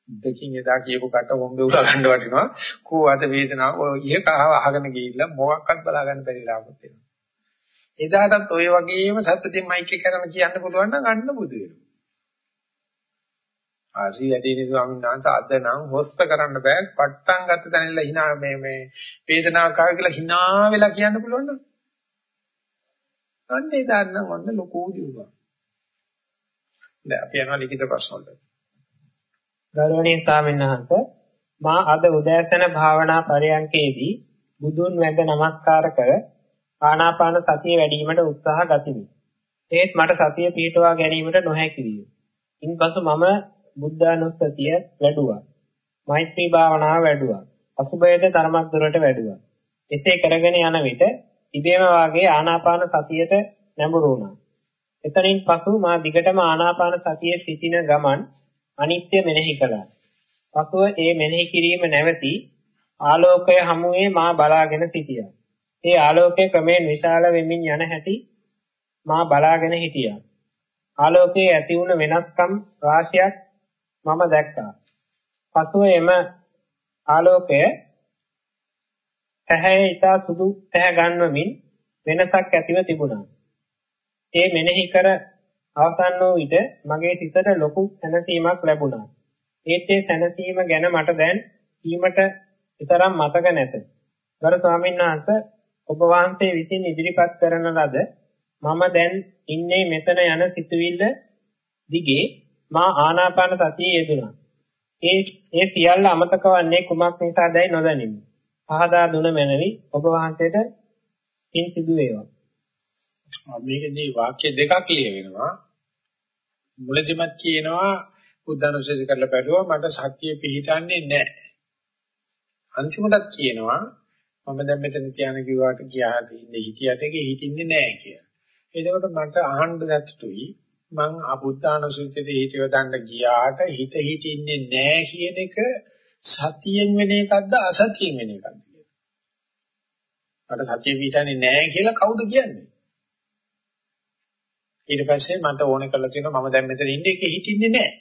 දෙකින් එදා කියපු කට හොම්බේ උලා ගන්න වටිනවා. කෝ අද වේදනාව ඔය ඉහකව අහගෙන ගිහිල්ලා මොකක්වත් බලා ගන්න බැරි ලාභත් වෙනවා. එදාටත් ඔය වගේම සතුටින් මයික් එක කරන කියන්න පුළුවන් නම් අන්න බුදු වෙනවා. ආසි යටිනේ ස්වාමීන් වහන්සේ අද නම් හොස්ත කරන්න බෑ පට්ටම් ගත්ත තැනilla hina මේ මේ වේදනාවක් ආව කියලා hina වෙලා කියන්න පුළුවන් නේද? අන්නේ දාන්න ඔන්න ලොකු දියුණුවක්. දැන් අපි යනවා ලිඛිත ප්‍රශ්න වලට. ගෞරවනීය ස්වාමීන් වහන්සේ මා අද උදෑසන භාවනා පරයන්කේදී බුදුන් වැඳ නමස්කාර කර ආනාපාන සතිය වැඩිවීමට උත්සාහ ගතිමි. ඒත් මට සතිය පිටවා ගැනීමට නොහැකි විය. ඉන්පසු මම බුද්ධානුස්සතිය වැඩුවා. මෛත්‍රී භාවනාව වැඩුවා. අසුබයද තරමක් දුරට වැඩුවා. එසේ කරගෙන යන විට ඉබේම වාගේ ආනාපාන සතියට නැඹුරු වුණා. එතනින් පසු මා දිගටම ආනාපාන සතියේ සිටින ගමන් අනිත්‍ය මෙනෙහි කළා. පසුව ඒ මෙනෙහි කිරීම නැවති ආලෝකය හමුවේ මා බලාගෙන සිටියා. ඒ ආලෝකය ක්‍රමයෙන් විශාල වෙමින් යන හැටි මා බලාගෙන හිටියා. ආලෝකයේ ඇති වුණ වෙනස්කම් රාශියක් මම දැක්කා. පසුව එම ආලෝකය ඇහැ ඊතා සුදු ඇහැ ගන්වමින් වෙනසක් ඇතිව තිබුණා. ඒ මෙනෙහි කර අවසන් වූ විට මගේ සිතට ලොකු සැනසීමක් ලැබුණා. ඒත් ඒ සැනසීම ගැන මට දැන් කීමට විතරක් මතක නැත. ගරු ස්වාමීන් වහන්සේ ඔබ වහන්සේ විසින් ඉදිරිපත් කරන ලද මම දැන් ඉන්නේ මෙතන යන සිතුවිල්ල දිගේ මා ආනාපාන සතියේ යෙදුණා. ඒ ඒ සියල්ල අමතක වන්නේ කුමක් නිසාදයි නොදැනිමි. පහදා දුන මැනවි ඔබ වහන්සේට පින් සිදු වේවා. මේකදී වාක්‍ය දෙකක් ලියවෙනවා. මුලදිමත් කියනවා බුද්ධානුස්සතිය කරලා බැලුවා මට සත්‍ය පිළිටන්නේ නැහැ. අන්තිමටත් කියනවා මම දැන් මෙතන කියන කිව්වට ගියාට ඉන්නේ හිතියට ඒක හිතින්නේ නැහැ කියලා. එතකොට මට අහන්න දැක්තුයි මං අබුද්ධානුසුතියේ හිතියව දන්න ගියාට හිත හිතින්නේ නැහැ කියන එක සතියෙන් වෙන එකක්ද අසතියෙන් වෙන එකක්ද කියලා. මට සතිය පිටන්නේ නැහැ කියලා කවුද කියන්නේ? ඊට පස්සේ මට ඕනේ කරලා තියෙනවා මම දැන් මෙතන ඉන්නේ ඒක හිතින්නේ නැහැ.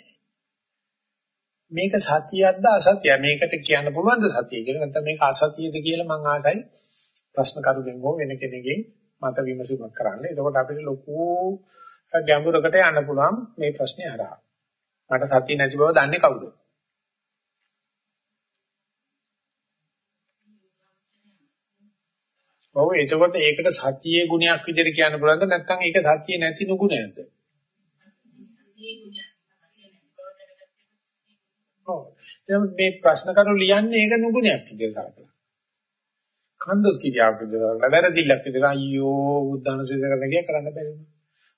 මේක සතියක්ද අසතිය මේකට කියන්න පුළුවන්ද සතිය කියලා නැත්නම් මේක අසතියද කියලා මම ආසයි ප්‍රශ්න කරුගෙන් හෝ වෙන කෙනෙක්ගෙන් මත විමසුමක් කරන්න. එතකොට අපිට ලොකු ගැඹුරකට යන්න පුළුවන් මේ ප්‍රශ්නේ හරහා. මට සතිය නැති බව දන්නේ කවුද? ඔව් එතකොට ඒකට සතියේ ගුණයක් විදිහට කියන්න පුළුවන්ද නැත්නම් ඒක සතියේ නැති නුගුණයක්ද? ඔව්. මේ ප්‍රශ්න කරු ලියන්නේ ඒක නුගුණයක් විදිහට සලකලා. කන්දස් කියාවක් විදිහට වැරදිල්ලක් විදිහට අයියෝ උද්දානසිත කරන්න ගියා කරන්න බැරි වුණා.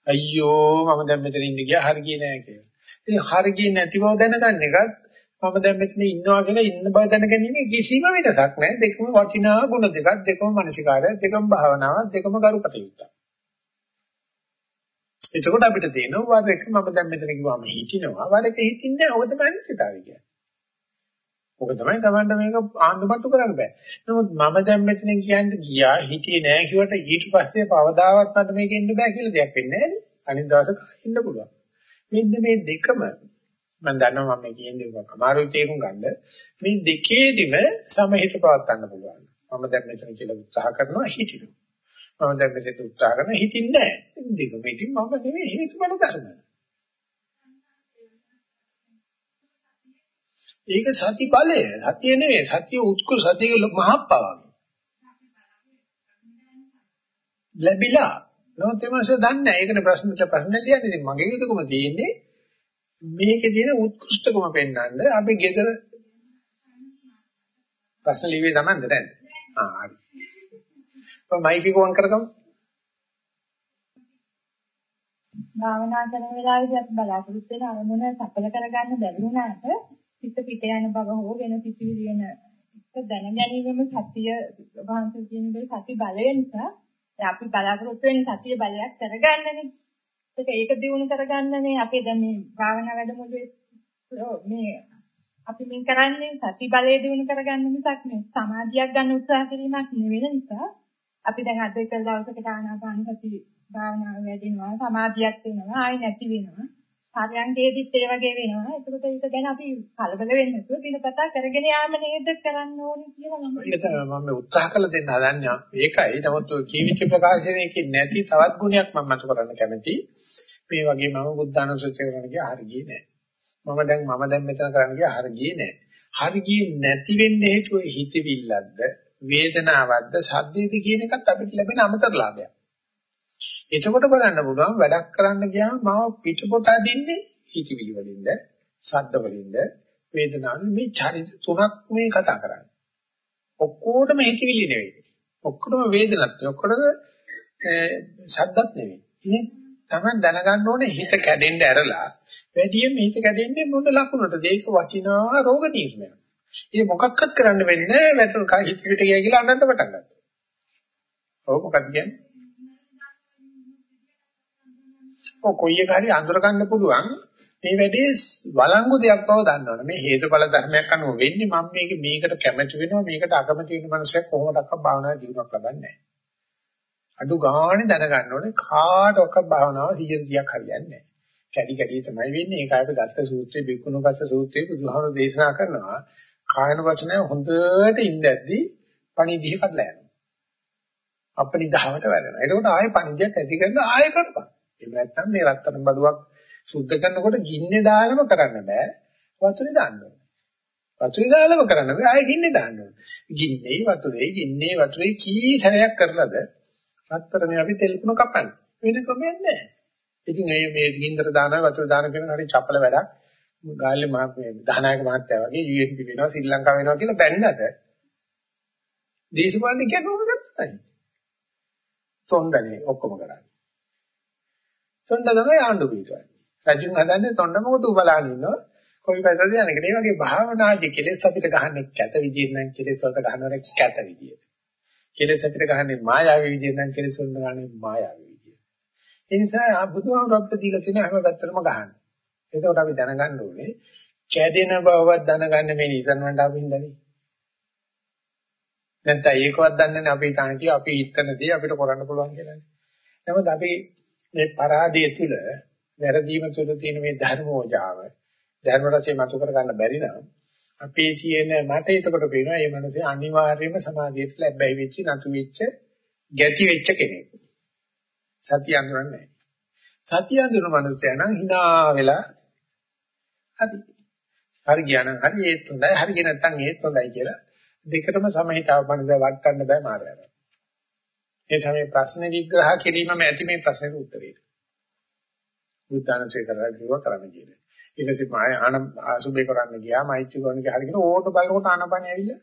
අයියෝ මම දැන් මෙතන ඉඳ ගියා හරි ගියේ නෑ කියලා. ඉතින් හරි ගියේ නැති බව දැනගන්න එකත් මම දැන් මෙතන ඉන්නවා කියලා ඉන්න බව දැනගැනීම කිසිම වෙනසක් නෑ. දෙකම වටිනා ගුණ දෙකක්, දෙකම මානසිකාරය, දෙකම භාවනාවක්, දෙකම කරුකටයුත්ත. එතකොට අපිට තේරෙනවා වර එක මම දැන් මෙතන කිව්වම හිටිනවා. වර එක හිටින්නේ නැහැ. ඔක තමයි අනිත්‍යතාවය කියන්නේ. ඔක තමයි Tamanට මේක ආන්දමට්ටු කරන්න බෑ. නමුත් මම දැන් මෙතන කියන්නේ ගියා හිටියේ නෑ කිව්වට ඊට පස්සේ පවදාවත් මට මේක ඉන්න බෑ කියලා දෙයක් වෙන්නේ නෑනේ. අනිත් දවසක ඉන්න පුළුවන්. මෙන්න මේ දෙකම මම දන්නවා මම කියන්නේ ඔක අමාරුයි තේරුම් ගන්න. මේ දෙකේදිම සමහිත පවත් ගන්න පුළුවන්. මම දැන් මෙතන කියලා උත්සාහ කරනවා හිටිනවා. මම දැන් මෙතන උත්සාහ කරනවා හිටින්නේ නෑ. දෙකම ඉතින් මම නෙවෙයි හේතුඵල ධර්ම. ඒක සති බලය. සතිය නෙවෙයි. සතිය උත්කෘ සතිය මහප්පාවක්. ලැබිලා. නමුත් එමස දන්නේ නැහැ. ඒකනේ ප්‍රශ්නෙට ප්‍රශ්න ලියන්නේ. ඉතින් මගේ යුතුයකම තියෙන්නේ මේකේ තියෙන උත්කෘෂ්ඨකම පෙන්වන්න. අපි ගෙදර ප්‍රශ්න ලිව්වේ Tamand දැන්. ආ හරි. මම මයික් එක වන් කරගමු. භාවනා කරන වෙලාවේදී අපි බලාපොරොත්තු වෙන අරමුණ සඵල කරගන්න බැරි වුණාට සිත පිට යන බව හෝ වෙන සිතිවිලි වෙන එක දැන ගැනීමම සතිය වහන්සේ කියන දේ සති බලය නිසා අපි බලාපොරොත්තු වෙන සතිය බලයක් කරගන්නනේ. ඒක ඒක දිනු කරගන්නනේ අපි දැන් මේ භාවනා වැඩමුළුවේ මේ අපි මේ කරන්නේ සති බලය දිනු කරගන්න මිසක් මේ සමාධියක් ගන්න උත්සාහ කිරීමක් නෙවෙයි නිසා අපි දැන් අද එක දවසකට ආනාපාන සති භාවනාව වැඩිනවා සමාධියක් වෙනවා ආයි නැති වෙනවා පරයන්කේදීත් ඒ වගේ වෙනවා. ඒකට ඒක ගැන අපි කලබල වෙන්නේ නැතුව දිනපතා කරගෙන යාම නේද කරන්න ඕනේ කියලා මම ඒක තමයි මම උත්සාහ කළ දෙන්න හදන්නේ. ඒකයි. නමුත් කීවිච්ච ප්‍රකාශනයේ නැති තවත් ගුණයක් මම මතු කරන්න කැමතියි. මේ වගේ මම බුද්ධානුසුචි කරන්න ගියා හරි ගියේ නෑ. මම දැන් මම දැන් මෙතන කරන්න ගියා හරි ගියේ නෑ. හරි ගියේ නැති වෙන්නේ හේතුව හිතවිල්ලක්ද වේදනාවක්ද සද්දේද කියන එකත් අපිට ලැබෙන අමතර ලාභයක්. එතකොට බලන්න පුළුවන් වැඩක් කරන්න ගියාම මම පිටපොට අදින්නේ හිතවිලි වලින්ද සද්ද වලින්ද වේදනාවෙන් මේ චරිත තුනක් මේ කතා කරන්නේ. ඔක්කොටම හිතවිලි නෙවෙයි. ඔක්කොටම වේදනත් නෙවෙයි. ඔක්කොටම සද්දත් නෙවෙයි. ඉතින් තමයි දැනගන්න ඕනේ හිත කැඩෙන්න ඇරලා වැඩියෙන් හිත කැඩෙන්නේ මොන ලකුණටද? ඒක වටිනා රෝග නිర్ణයක්. ඒ මොකක්වත් කරන්න වෙන්නේ නැහැ. වැටුන කයි හිත පිට ගියා කියලා අඬන්න පටන් ගන්නවා. ඔව් මොකක්ද කියන්නේ? ඔය කොයි එක හරි අඳුර ගන්න පුළුවන් මේ වැඩේ වළංගු දෙයක් බව දන්නවනේ මේ හේතුඵල ධර්මයක් අනුව වෙන්නේ මම මේක මේකට කැමති වෙනවා මේකට අකමැති වෙන මනුස්සයෙක් කොහොමදක්ක භාවනා දිනුවක් ලබන්නේ නැහැ අඩු ගානේ දැනගන්න ඕනේ කාටවත් භාවනාව 100ක් හරියන්නේ නැහැ කැඩි කැඩි තමයි වෙන්නේ ඒකයි අපි දත්ත සූත්‍රයේ බිකුණුපස්ස සූත්‍රයේ බුදුහාමුදුරු දේශනා කරනවා කායන වචනය හොඳට ඉඳද්දි පණිදිහ කඩලා යනවා අපනිදාවට වැඩෙනවා එතකොට ආයෙ පණිදියක් ඇති කරන ආයෙ කරපන් එහෙම නැත්නම් මේ රත්තරන් බඩුවක් සුද්ධ කරනකොට ගින්නේ දාලම කරන්න බෑ. වතුරේ දාන්න ඕනේ. වතුරේ දාලම කරන්න බෑ. ආයෙ ගින්නේ දාන්න ඕනේ. ගින්නේ වතුරේ ගින්නේ වතුරේ කී සැරයක් කරලාද රත්තරනේ අපි තෙල් කුණ කපන්නේ. වෙන ක්‍රමයක් නැහැ. ඉතින් මේ මේ ගින්දර දාන වතුර දාන කියන හරි චපල වැඩක්. ගාල්ලේ මහ මේ දහනායක මහත්තයා වගේ UNP වෙනවා ශ්‍රී ලංකාව වෙනවා කියලා බැන්නට දේශපාලන කියන්නේ කොහොමද කරන්නේ? තොණ්ඩනේ ඔක්කොම කරන්නේ. තොණ්ඩ තමයි ආණ්ඩු පිටවන්නේ. රජුන් හදන්නේ තොණ්ඩ මොකද උබලාගෙන ඉන්නවා. කොයි පැත්තද යන්නේ. ඒ වගේ භාවනාදී කෙලෙස් අපිට ගහන්නේ කැත විදියෙන් නම් කෙලෙස් වලට ගහනවට කැත විදියට. කෙලෙස් අපිට ගහන්නේ මායාවී විදියෙන් නම් කෙලෙස් වලට ගහන්නේ මායාවී විදියට. ඒ නිසා බුදුහාමුදුරුවෝ අපිට දීලා තියෙන හැම පැත්තටම ගහන්න. එතකොට අපි දැනගන්න ඕනේ කැඩෙන බවවත් දැනගන්න මේ නිසන් වලට අපි ඉඳන්නේ. නැත්නම් ඒකවත් දන්නේ නැහැ අපි හිතන්නේ අපි හිතනදී අපිට කරන්න පුළුවන් කියලා. නමුත් අපි මේ පරාදයේ තුල වැරදීම තුල තියෙන මේ ධර්මෝජාව ධර්ම රසය මතු කර ගන්න බැරි නම් අපේ තියෙන මට එතකොට පේනවා මේ මනසේ අනිවාර්යයෙන්ම සමාධියට ලැබෙයි වෙච්ච නතු වෙච්ච ගැටි වෙච්ච කෙනෙක්. සතිය අඳුරන්නේ සතිය අඳුරන මනසය නම් hina වෙලා හරි. හරි ගියානම් හරි ඒත් හොඳයි හරි ගිය නැත්නම් ඒත් හොඳයි කියලා දෙකටම සමහිතාව මනස වටන්න බෑ මාර්ගය. ඒ සමේ ප්‍රශ්න විග්‍රහ කිරීමම ඇති මේ ප්‍රශ්නෙට උත්තරේ. බුද්ධානසේ කරලා කිව්වා කරන්න කියලා. ඊට පස්සේ මාය ආන ආසුබේ කරන්න ගියා මෛත්‍රී කරන්න ගියා හරියට ඕට බලනකොට ආනපනිය ඇවිල්ලා.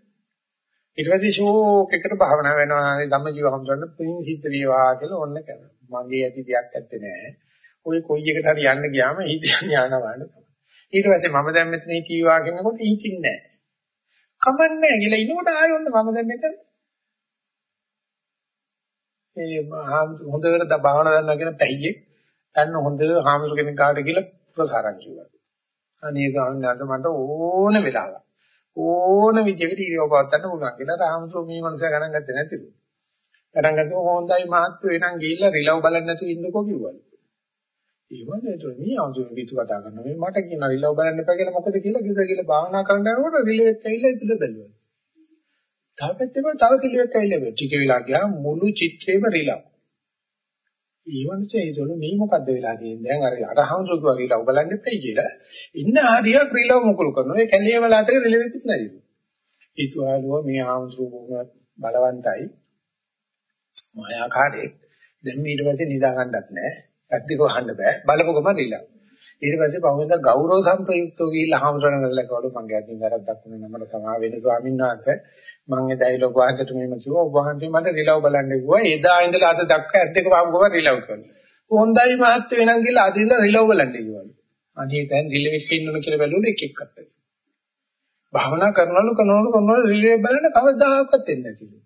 ඊට පස්සේ ෂෝක් එකට භාවනා වෙනවා ධම්මජීව හම්සන්න පින් සිද්ධ වේවා කියලා ඕන්න කරනවා. මගේ ඇති දෙයක් ඇත්තේ නැහැ. ඔය කොයි එකට හරි යන්න ගියාම හිතන්නේ ආනවාන තමයි. ඊට පස්සේ මම දැන් මෙතන හිටියා කියනකොට හිතින්නේ නැහැ. කමන්නේ කියලා ඉනකොට ආයෙ ඔන්න මම දැන් මෙතන ඒ හොඳට භාවනා දන්නවා කියන පැහියෙක් දන්න හොඳ හාමුදුර කෙනෙක් කාට කියලා ප්‍රසාරම් කිව්වා. අනේ ගානන්ද මට ඕන වෙලාවක් ඕන විදිහකට ඉරියව් පවත්වන්න පුළුවන් කියලා රාමතුරු මේ මනුස්සයා ගණන් ගත්තේ නැතිලු. ගණන් ගත්තොත් හොඳයි මහත්තු එනන් ගිහිල්ලා රිලව් බලන්න නැතුව ඉන්නකෝ කිව්වලු. ඒ වගේ તો මේ ආන්සුර පිටු කතා කරනවා මේ මට කියන රිලව් බලන්න එපා කියලා මොකද කියලා කිව්වා කියලා භාවනා කරන්න යනකොට රිලව් එක ඇවිල්ලා ඉතින් බැලුවා. තව පැත්තෙම තව කිලියක් ඇවිල්ලා ටික වෙලා ගියා මුළු චිත්‍රේම රිලව්. ඊවන්සේ ඒතොල මේ මොකද්ද වෙලා තියෙන්නේ දැන් අර අරහංසුක වගේ රිලව් බලන්න එපයි කියලා ඉන්න හරියක් රිලව් මුකුල් කරනවා ඒ කැලේ වල අතර රිලව් එකක් නැතිලු. ඊතුආලුව මේ ආංශු බලවන්තයි මායාකාරේ දැන් ඊට පස්සේ නිදා ගන්නත් නැහැ. ඇත්තක වහන්න බෑ. බලපොකම රිලව්. ඊට පස්සේ පහුවෙන්ද ගෞරව සම්ප්‍රයුක්තව ගිහිල්ලා හාමුදුරනේ නදලා කවලු මං ගැතින් වැරද්දක් වුණේ නමල සමා වෙන ස්වාමීන් වහන්සේ මම ඒ ඩයලොග් වහන්සේට මෙහෙම කිව්වා ඔබ වහන්සේ මට රිලව් බලන්න කිව්වා. එදා ඉඳලා අද දක්වා ඇද්දක වහම ගොම රිලව් කරනවා. හොඳයි මහත්තු වෙනන් කියලා අද ඉඳලා රිලව් බලන්න කිව්වලු අනේ දැන් රිලෙවිස් ඉන්නම කියලා බැලුවොත් එක එකක් අත්තේ භාවනා කරනවලු කරනවලු කරනවලු රිලෙව් බලන්න කවදාකවත් එන්නේ නැතිලු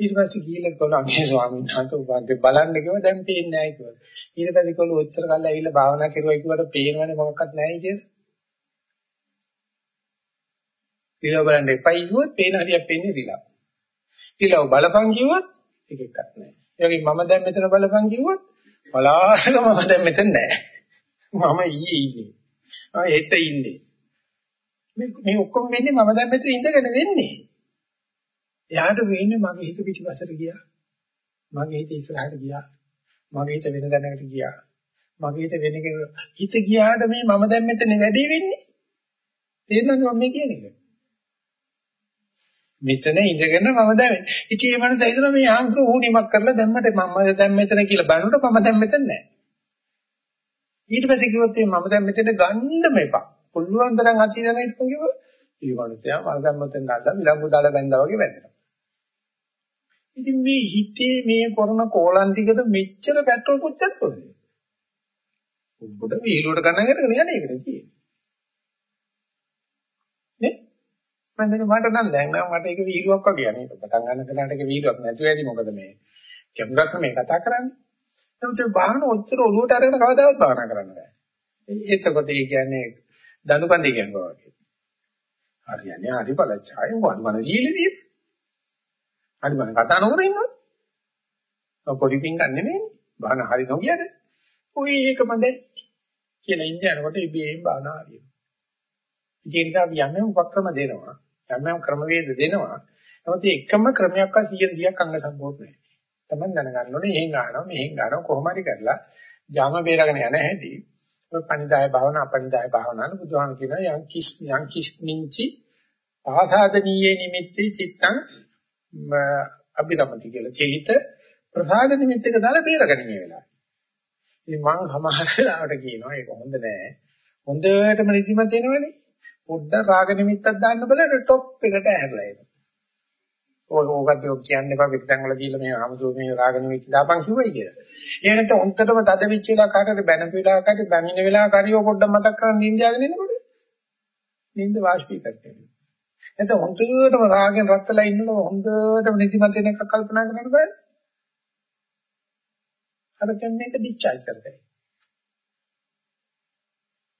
ඊට පස්සේ ගිහිල්ලා කොහොම අනේ ස්වාමීන් වහන්සේ උපාන්තේ බලන්න කිව්වා දැන් පේන්නේ නැහැ කිව්වා. ඊට පස්සේ කොළු ඔච්චර කල් ඇවිල්ලා භාවනා කරුවා කිව්වට පේනවනේ මොකක්වත් නැහැ කියලා. රිලව් බලන්න එපයි කිව්වොත් පේන හරියක් පේන්නේ රිලව්. රිලව් බලපන් කිව්වොත් එක එකක් නැහැ. ඒ වගේ මම දැන් මෙතන බලපන් කිව්වොත් පලාසක මම දැන් මෙතන නැහැ. මම ඊයේ ඉන්නේ. මම හෙට ඉන්නේ. මේ මේ ඔක්කොම වෙන්නේ මම දැන් මෙතන ඉඳගෙන වෙන්නේ. එයාට වෙන්නේ මගේ හිත පිටිපස්සට ගියා. මගේ හිත ඉස්සරහට ගියා. මගේ හිත වෙන දැනකට ගියා. මගේ හිත වෙන කෙනෙක් හිත ගියාට මේ මම දැන් මෙතන වැඩේ වෙන්නේ. තේරෙනවද මම මේ කියන්නේ? මෙතන ඉඳගෙන මම දැන් ඉතින් ඒ මනස හිතන මේ ආංක ඌණිමක් කරලා දැම්මට මම දැන් මෙතන කියලා බලනකොට මම දැන් මෙතන නැහැ. ඊට පස්සේ කිව්වොත් මම දැන් මෙතන ගන්නම එපා. පුළුවන් තරම් අතීතන හිටපන් කිව්ව. ඒ මනුස්සයා මම දැන් මෙතන ගන්න විලංගු දාලා බැඳා වගේ වැදෙනවා. ඉතින් මේ හිතේ මේ කරන කෝලම් ටිකට මෙච්චර පෙට්‍රල් කොච්චර කොහෙද? උඹට වීලුවට ගන්න හැටගෙන යන්නේ ඒකද තියෙන්නේ. නේ? මම දැන් මට නම් දැන් නම් මට ඒක වීලුවක් වගේ යන්නේ. පටන් ගන්න කෙනාට ඒක වීලුවක් නැතුව ඇති මොකද මේ කැමරක් මේ කතා කරන්නේ. නමුත් ඒ බාහන ඔච්චර ඔලුවට අරගෙන කවදාවත් බාහන කරන්න බෑ. එතකොට ඒ කියන්නේ දනුපන්දි කියනවා වගේ. හරියන්නේ හරි බලච්චාය මොකද මන දීලේදී. හරි මම කතා නොකර ඉන්නවා. පොඩි පිංගක් නෙමෙයි. බාහන හරි නොගියද? ඔය ඒකම දැන් කියලා ඉන්න යනකොට ඉබේම බාහන හරියනවා. ඒ නිසා අපි යම් උපක්‍රම දෙනවා. යම් යම් ක්‍රමවේද දෙනවා. නමුත් එකම ක්‍රමයක්වත් 100 100ක් අංග සම්පූර්ණ නැහැ. Taman දැනගන්න ඕනේ එහෙන් ගන්නවා මෙහෙන් ගන්නවා කොහොම හරි කරලා ජාම බේරගෙන යන හැටි. ඔය පණිදාය භාවනා අපණිදාය භාවනාන බුදුහාම කියනවා යම් කිස් යම් කිස් මින්චි ආසාදනීයේ නිමිත්තේ චිත්තං අභිරමති කියලා. චේහිත ප්‍රසාද නිමිත්තක දාලා බේරගෙන ඉන්නේ වෙලාව. ඉතින් මම සමහර වෙලාවට කියනවා ඒක හොඳ නෑ. හොඳටම නිදිමත එනවනේ. පොඩ්ඩක් රාග නිමිත්තක් දාන්න බලලා টොප් එකට ඇහැරලා එනවා. ඔය ඕකත් ඔය කියන්නේ බා පිටතන් වල ගිහලා මේ ආමසෝ මේ රාග නිමිති දාපන් කිව්වයි කියලා. ඒ නැත්නම් උන්ටම තද වෙච්ච වෙලා කාටද බැනපු වෙලා කාටද බැමින වෙලා කාරියෝ පොඩ්ඩක් මතක් කරන් නින්දාගෙන ඉන්නකොට නින්ද වාෂ්පීකරණය වෙනවා. නැත්නම් හොඳටම රාගෙන් රත්තරලා ඉන්නකොට හොඳටම නිදිමත එන එකක් කල්පනා කරන්න බෑ. අර දැන් මේක ඩිස්චාර්ජ් කරගන්න.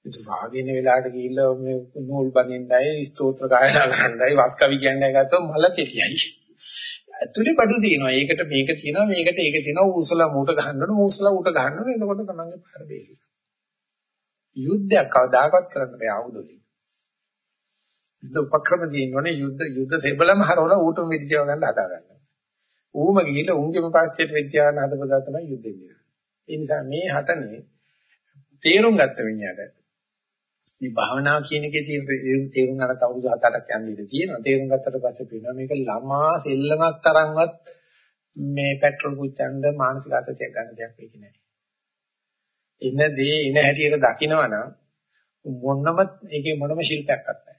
ඉතින් වාගෙන වෙලාවට ගිහිල්ලා මේ නූල් බඳින්නයි ස්තෝත්‍ර ගායනා කරන්නයි වත් කවි කියන්නයි ගත්තොත් මල කෙලියයි. ඇතුලේ බඩු තියෙනවා. ඒකට මේක තියෙනවා මේකට ඒක තියෙනවා ඌසලා මූට ගහන්න ඕන ඌසලා ඌට ගහන්න ඕන එතකොට තමන්ගේ පාර බේරෙයි. යුද්ධයක් කවදාකවත් කරන්න බෑ ආයුධවලින්. යුද්ධ උපක්‍රම තියෙනවනේ යුද්ධ යුද්ධ තෙබලම හරවලා ඌටම විදියව ගන්න හදා ගන්නවා. ඌම ගිහිල්ලා උන්ගේම පාස්චේට වෙච්චා නහදපදා තමයි යුද්ධෙ දෙන්නේ. ඒ නිසා මේ හතනේ තේරුම් ගත්ත විඤ්ඤාණය මේ භාවනාව කියන එකේ තියෙන තේරුම් ගන්න අවුරුදු 7-8ක් යන්න ඉඩ තියෙනවා. තේරුම් ගත්තට පස්සේ පේනවා මේක ළමා සෙල්ලමක් තරම්වත් මේ පෙට්‍රල් පුච්චන්න මානසික අතතියක් ගන්න දෙයක් වෙන්නේ නැහැ. ඉන්න දේ ඉන හැටියට දකිනවනම් මොනම ඒකේ මොනම ශිල්පයක්වත් නැහැ.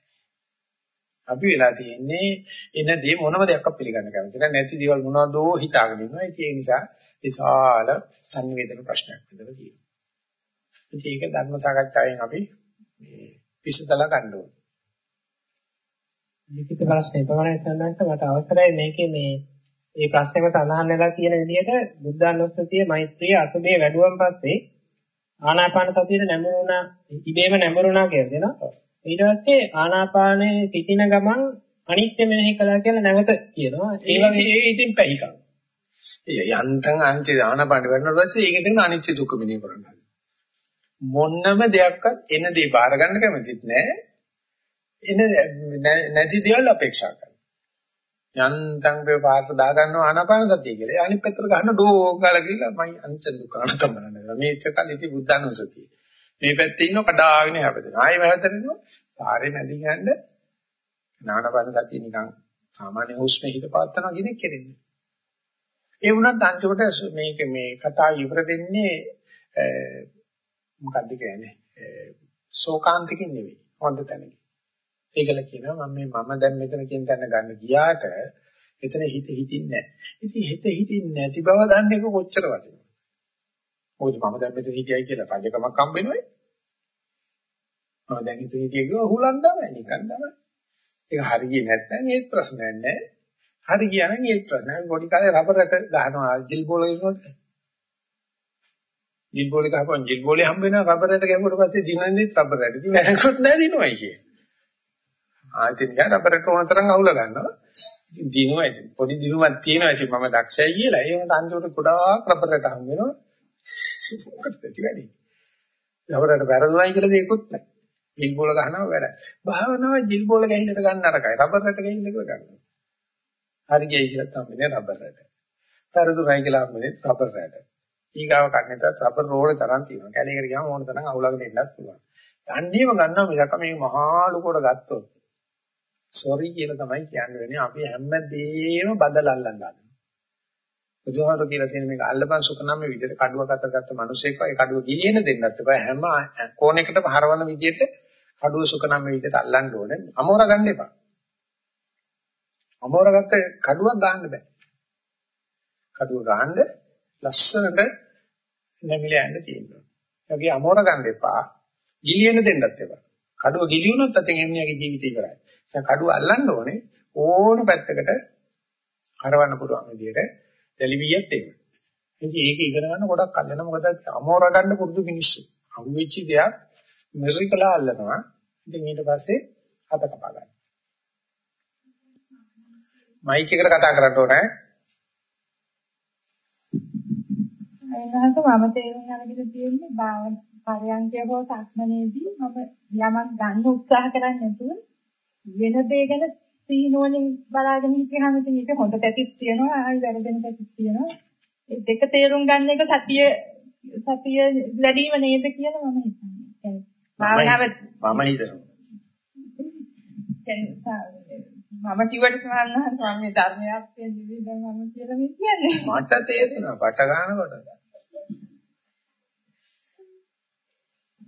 අපි වෙලා තියෙන්නේ එන දේ මොනම දෙයක්වත් පිළිගන්න කැමති නැහැ. නැති දේවල් මොනවදෝ හිතාගෙන ඉන්නවා. ඒ නිසා විශාල සංවේදන ප්‍රශ්නයක් විතර තියෙනවා. ඉතින් ඒක ධර්ම සාකච්ඡාවෙන් අපි මේ විසඳලා ගන්න ඕනේ. ලිඛිත ප්‍රශ්නේ පමණයි සම්බන්ධව මට අවසරයි මේකේ මේ මේ ප්‍රශ්නෙම සඳහන් වෙලා තියෙන විදිහට බුද්ධානුස්සතිය මෛත්‍රිය අසුබේ වැඩුවන් පස්සේ ආනාපාන සතියේ නැඹුරුණා ඉබේම නැඹුරුණා කියලා දෙනවා. ඊට පස්සේ ආනාපානයේ සිටින ගමන් අනිත්‍ය මෙනෙහි කළා කියලා නැවත කියනවා. ඒ වගේ ඒ ඉතින් පැහිකම්. ඒ යන්තම් අනිත්‍ය ආනාපාන වෙනකොට පස්සේ ඒකෙන් අනිත්‍ය දුක මෙනෙහි කරනවා. මොන්නම දෙයක්වත් එන දේ බාර ගන්න කැමතිත් නැහැ. එන නැති දේවල් අපේක්ෂා කරනවා. යන්තම් වේ පාට දා ගන්නවා ආනාපාන සතිය කියලා. අනිත් පැත්තට ගන්න ඩෝගාලා ගිහලා මයි අනිච්ච දුකාන තමයි. මේ චකල් ඉති බුද්ධානුසතිය. මේ පැත්තේ ඉන්න කඩාගෙන හැපදෙනවා. ආයෙ වැහතරෙනවා. පාරේ මැදි ගන්න නානපාන සතිය නිකන් සාමාන්‍ය හුස්ම හිත පාත්තනවා කියන එක කෙරෙන්නේ. ඒ වුණත් අන්තිමට මේක මේ කතාව ඉවර දෙන්නේ මොකද්ද කියන්නේ? ශෝකාන්තකින් නෙවෙයි. හොඳ තැනකින්. ඒකල කියනවා මම මේ මම දැන් මෙතන කියන තැන ගන්න ගියාට එතන හිත හිතින්නේ නැහැ. ඉතින් හිත හිතින්නේ නැති බව දන්නේ කොච්චර වටිනවද? මොකද මම දැන් මෙතන හිටියයි කියලා පංචකමක් හම්බ වෙනවයි. මම දැන් හිත හිටියේ හුලන් තමයි නිකන් තමයි. ඒක හරියන්නේ නැත්නම් ඒත් ප්‍රශ්නයක් නැහැ හරි ගියා නම් ඒත් ප්‍රශ්නයක්. පොඩි කාලේ රබරට ගහනවා ජිල් බෝල ඉන්නකොට. ජිල් බෝලේ ගහපුවම ජිල් බෝලේ හම්බ වෙනවා රබරට ගැහුවට පස්සේ දිනන්නේ රබරට. ඉතින් වැඩකුත් නැහැ දිනුවයි කියේ. ආයෙත් යා රබරට ඕන තරම් අවුල ගන්නවා. ඉතින් දිනුවයි. පොඩි දිනුවක් තියෙනවා ඉතින් මම දක්ෂයි කියලා. ඒ වුණත් අන්තිමට ගොඩාක් රබරට හම්බ වෙනවා. මොකටද වැඩි? රබරට වැරදුනයි කියලා දෙයක්වත් නැහැ. ජිල් බෝල ගහනවා වැඩ. භාවනාව ජිල් බෝල ගහින්නට ගන්න අරකයි. රබරට ගහින්න එක ගන්න. හරි ගියයි කියලා තමයි රබරට. වැරදුනයි කියලා හම්බෙන්නේ රබරට. ඊගාව කන්නේත් රබර් රෝලේ තරම් තියෙනවා. කැලේකට ගියාම ඕන තරම් අවුලගෙන ඉන්නත් පුළුවන්. යන්නේම ගන්නවා මිසක මේ මහා ලොකෝට ගත්තොත් සෝරි කියලා තමයි කියන්න වෙන්නේ. අපි හැමදේම බදලා අල්ලන්න ගන්නවා. බුදුහාමර කියලා තියෙන මේක අල්ලපන් සුකනම් මේ විදිහට කඩුවක් අතර ගත්ත මිනිසෙක් වගේ කඩුව ගිලිහෙන දෙන්නත් එපා. හැම කෝණයකටම හරවන විදිහට කඩුව සුකනම් මේ විදිහට අල්ලන්න ඕනේ. අමෝර ගන්න එපා. අමෝර ගත්ත කඩුවක් ගන්න බෑ. කඩුව ගහන්න ලස්සනට නැමිලා යන්න තියෙනවා. ඒකේ අමෝර ගන්න එපා. ගිලිහෙන දෙන්නත් එපා. කඩුව ගිලිුණොත් අතෙන් එම්නියගේ ජීවිතය ඉවරයි. ඒ කඩුව අල්ලන්න ඕනේ ඕන පැත්තකට හරවන්න පුළුවන් විදිහට ටෙලිවියත් ඒක. ඉතින් ඒක ඉගෙන ගන්න ගොඩක් අල්ලන මොකද අමෝර ගන්න පුරුදු මිනිස්සු. අහුවෙච්ච දෙයක් මෙරිකලා අල්ලනවා. ඉතින් ඊට පස්සේ හත කපා ගන්න. මයික් එකට කතා කරන්න ඕනේ. එනහස මම තේරුම් අරගෙන තියෙන්නේ භාවන පරයන්කය හෝ සක්මනේදී මම යමක් ගන්න උත්සාහ කරන්නේ නැතුව වෙන දේ ගැන සීනුවණින් බලාගෙන හිටියාම ඉතින් ඒක හොඳ පැතිස් තියෙනවා ආයි වැරදෙන පැතිස් තියෙනවා. ඒ දෙක තේරුම් ගන්න එක සතිය සතිය වැඩිම නේද කියලා මම හිතන්නේ. භාවනාව මම හිතනවා. මම කිව්වට සමහරවිට මම ධර්මයක් කියන්නේ මම කියලා කියන්නේ. මට තේරෙනවා පට ගන්නකොට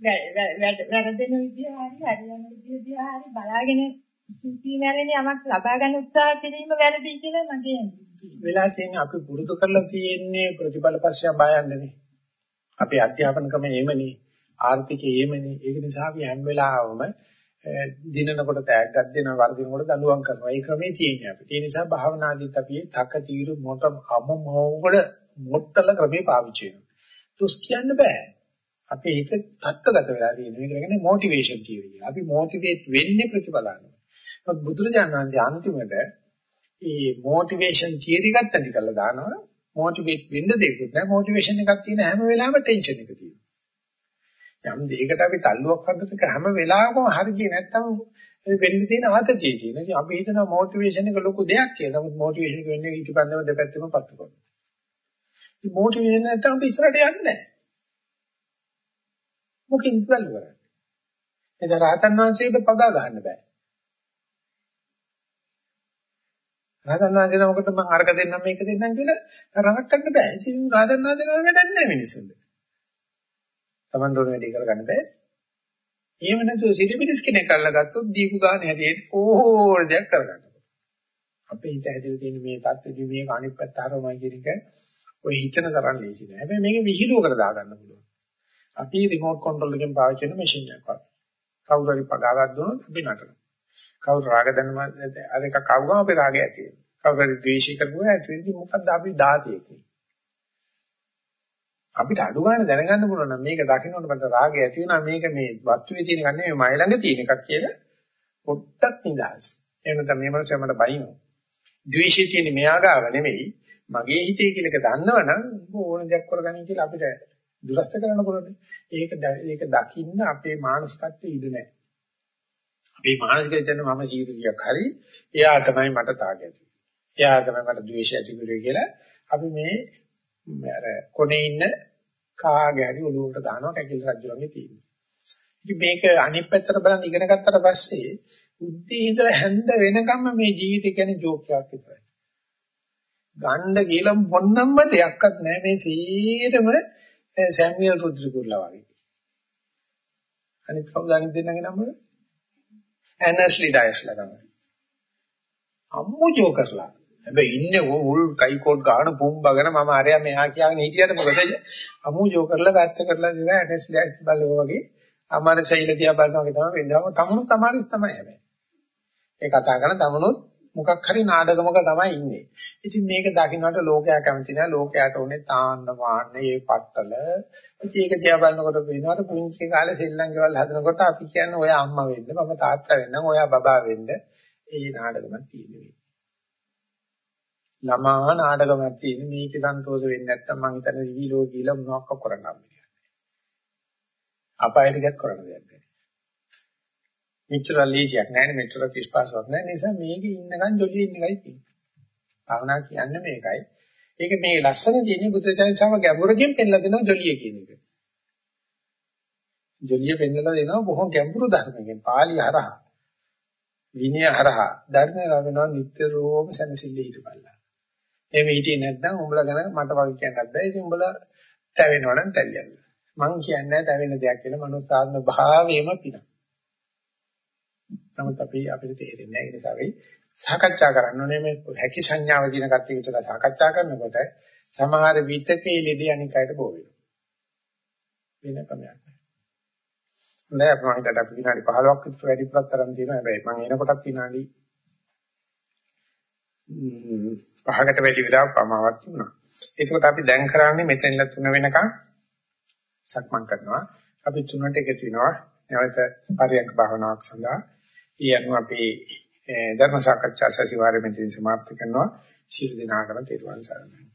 වැරදෙන විදිය හරි හරියන විදිය දිහා හරි බලාගෙන සීමාවෙන් යමක් ලබා ගන්න උත්සාහ කිරීම වැරදි කියලා මගේ වෙලා තියෙන්නේ අපි පුරුදු කරලා තියෙන්නේ ප්‍රතිඵල පස්සේ බයන්නේ. අපි අධ්‍යාපන ක්‍රමය එමනේ ආර්ථිකය එමනේ. ඒක නිසා අපි හැම වෙලාවෙම දිනනකොට තෑග්ගක් දෙනවා වර්ධිනකොට දඬුවම් කරනවා. ඒ ක්‍රමේ තියෙන්නේ අපි. ඒ නිසා භාවනාදීත් අපි තක తీරු මොට අම මොකඩ මොට්ටල ක්‍රමේ පාවිච්චි කරනවා. තුස් කියන්න බෑ. අපේ හිත තත්ත්වගත වෙලා තියෙනවා. මේක කියන්නේ මොටිවේෂන් තියරි. අපි මොටිවේට් වෙන්නේ ප්‍රතිඵල අනුව. ඒත් බුදුරජාණන් වහන්සේ අන්තිමට මේ මොටිවේෂන් තියරි එකත් ඇති කරලා දානවා. මොටිවේට් වෙන්න දෙයක්වත් නැහැ. මොටිවේෂන් එකක් තියෙන හැම වෙලාවෙම ටෙන්ෂන් එක තියෙනවා. යම් දෙයකට අපි තල්ලුවක් හදද්දී හැම වෙලාවකම හරිය නැත්තම් වෙන්න තියෙන ආතතිය තියෙන. ඉතින් අපි හිතනවා මොටිවේෂන් එක ලොකු දෙයක් කියලා. නමුත් මොටිවේෂන් එක වෙන්නේ ඊටපන්දම දෙපැත්තම පත්තු කරනවා. ඉතින් මොටිවේෂන් නැත්තම් අපි ඉස්සරහට යන්නේ නැහැ. මොකෙන්ද බලන්න කරන්නේ? එතන රහතන් වහන්සේට පගා ගන්න බෑ. රහතන් වහන්සේ නමකට මම අරක දෙන්නම් මේක දෙන්නම් කියලා රවට්ටන්න බෑ. ඉතින් රහතන් වහන්සේ නම වැඩක් නැහැ මිනිස්සුන්ට. Taman දෝන වැඩි කරගන්න බෑ. එහෙම නැතුව සිරිබිලිස් කෙනෙක් අල්ල ගත්තොත් දීපු ගාන හැටියට ඕන දෙයක් කරගන්න. අපේ හිත හැදෙලා තියෙන මේ தත්ත්වෙදි මේක අනිත් පැත්ත හරවමයි කියන එක ඔය හිතන තරම් ලේසි නෑ. හැබැයි මේක විහිළුවකට දාගන්න පුළුවන්. අපි රිමෝට් කන්ට්‍රෝල් එකෙන් පාවිච්චි කරන මැෂින් එකක් වගේ. කවුරු හරි පගාවක් දුන්නොත් අපි නටනවා. කවුරු රාග දැනම අර එක කවුගම අපේ රාගය ඇති වෙනවා. කවුරු හරි ද්වේෂය කරනවා ඇති වෙන්නේ මොකද්ද අපි දාතියෙක්. අපිට අඩු ගන්න දැනගන්න පුළුවන් නම් මේක දකින්නකොට මට රාගය ඇති වෙනවා මේක මේ වස්තුවේ තියෙන එක නෙමෙයි මයි ළඟ තියෙන එකක් කියලා පොඩ්ඩක් නිදාස්. එහෙම නැත්නම් මේ මනස මට බයිනවා. ද්වේෂය තියෙන මෙයා ගාව නෙමෙයි මගේ හිතේ කියලා එක දන්නවනම් ඕන දෙයක් කරගන්න කියලා අපිට දුරස්ත කරන්න පුළුවන්. ඒක ඒක දකින්න අපේ මානසිකත්වයේ ඉඩ නැහැ. අපේ මානසිකය කියන්නේ මම ජීවිතයක් හරි එයා තමයි මට තාගැති. එයා තමයි මට ද්වේෂය ඇති කරුවේ කියලා අපි මේ අර කොනේ ඉන්න කාගේ හරි ඔලුවට දානවා කැකිල රජුගේ තියෙනවා. ඉතින් මේක අනිත් පැත්තට බලන් ඉගෙන ගත්තට පස්සේ උද්දී ඉඳලා හැන්ද වෙනකම්ම මේ ජීවිතය කියන්නේ ජෝක්යක් විතරයි. ගන්න කියලා මොන්නම්ම දෙයක්වත් නැහැ මේ තීරම සැමියල් රුද්‍රකුල්ලා වගේ. අනිත් කවුද අනිත් දෙන්නගේ නම? ඇනස්ලි ඩයස්ලා තමයි. අම්මු ජෝකර්ලා. හැබැයි ඉන්නේ උල් කයිකෝට් ගන්න පුම්බගෙන මම අරයා මෙහා කියගෙන හිටියට මොකද අම්මු ජෝකර්ලා වැත්ත කරලා දින ඇනස්ලි ඩයස් බලෝ වගේ අමාර සෛල දිහා බලනවා වගේ තමයි වෙනවම තමුණුත් අමාරුත් තමයි හැබැයි. ඒ කතා කරන තමුණුත් මොකක් හරි නාඩගමක තමයි ඉන්නේ. ඉතින් මේක දකින්නට ලෝකයා කැමති නැහැ. ලෝකයාට ඕනේ තාන්න වාන්න මේ පట్టල. ඉතින් ඒක දිහා බලනකොට පේනවාට පුංචි කාලේ සෙල්ලම් ගෙවල් හදනකොට අපි කියන්නේ ඔයා අම්මා වෙන්න, මම තාත්තා වෙන්නම්, ඔයා බබා වෙන්න. ඒ නාඩගමක් තියෙනවා. ළමා නාඩගමක් තියෙන මේක සන්තෝෂ වෙන්නේ නැත්තම් මං හිතන්නේ විලෝ කියලා මොනවක් කරන්න හම්බෙන්නේ. අපායට ගියත් කරන්න දෙයක් නැහැ. මෙච්චර ලීසියක් නැහැ මෙච්චර කිස්පාසාවක් නැහැ නිසා මේක ඉන්නකන් ජොලිය ඉන්න එකයි තියෙන්නේ. භාවනා කියන්නේ මේකයි. ඒක මේ ලස්සන තියෙන්නේ බුදුචානන් සම ගැඹුරකින් පෙන්නලා දෙනවා ජොලිය කියන එක. ජොලිය පෙන්නලා දෙනවා බොහොම ගැඹුරු ධර්මකින් පාළි හරහා. විනය හරහා ධර්මය ලබනවා නිට්ටරෝම සැනසෙල්ල හිටපල්ලා. එහෙම හිටියේ නැත්නම් උඹලා ගැන මට වගේ කියන්නත් බෑ. ඉතින් උඹලා තැවෙනවා නම් තැලියන්න. මං කියන්නේ තැවෙන දෙයක් කියලා මනෝත් ආත්ම භාවයේම පින. නමුත් අපි අපිට තේරෙන්නේ නැහැ ඒ නිසා වෙයි සාකච්ඡා කරන්න ඕනේ මේ හැකි සංඥාව දින කට්ටිය විතර සාකච්ඡා කරනකොට සමහර විතකේලෙදී අනික් අයට බෝ වෙනවා. වෙන කමක් නැහැ. නෑ මම හිතට අපි විනාඩි 15ක් විතර වැඩිපුරක් තරම් තියෙනවා. හැබැයි මම එනකොටත් විනාඩි පහකට වැඩි වෙලාවක් පමාවක් තිබුණා. ඒකත් අපි දැන් කරන්නේ මෙතනilla තුන වෙනකන් සක්මන් කරනවා. අපි තුනට එකතු වෙනවා. නැවත පරියන්ක භාවනාවක් සඳහා. ඊ අනුව අපි ධර්ම සාකච්ඡා සැසිවාරයේ මෙතන සමාප්ත කරනවා. ශිරු දිනාකරන තෙරුවන් සරණයි.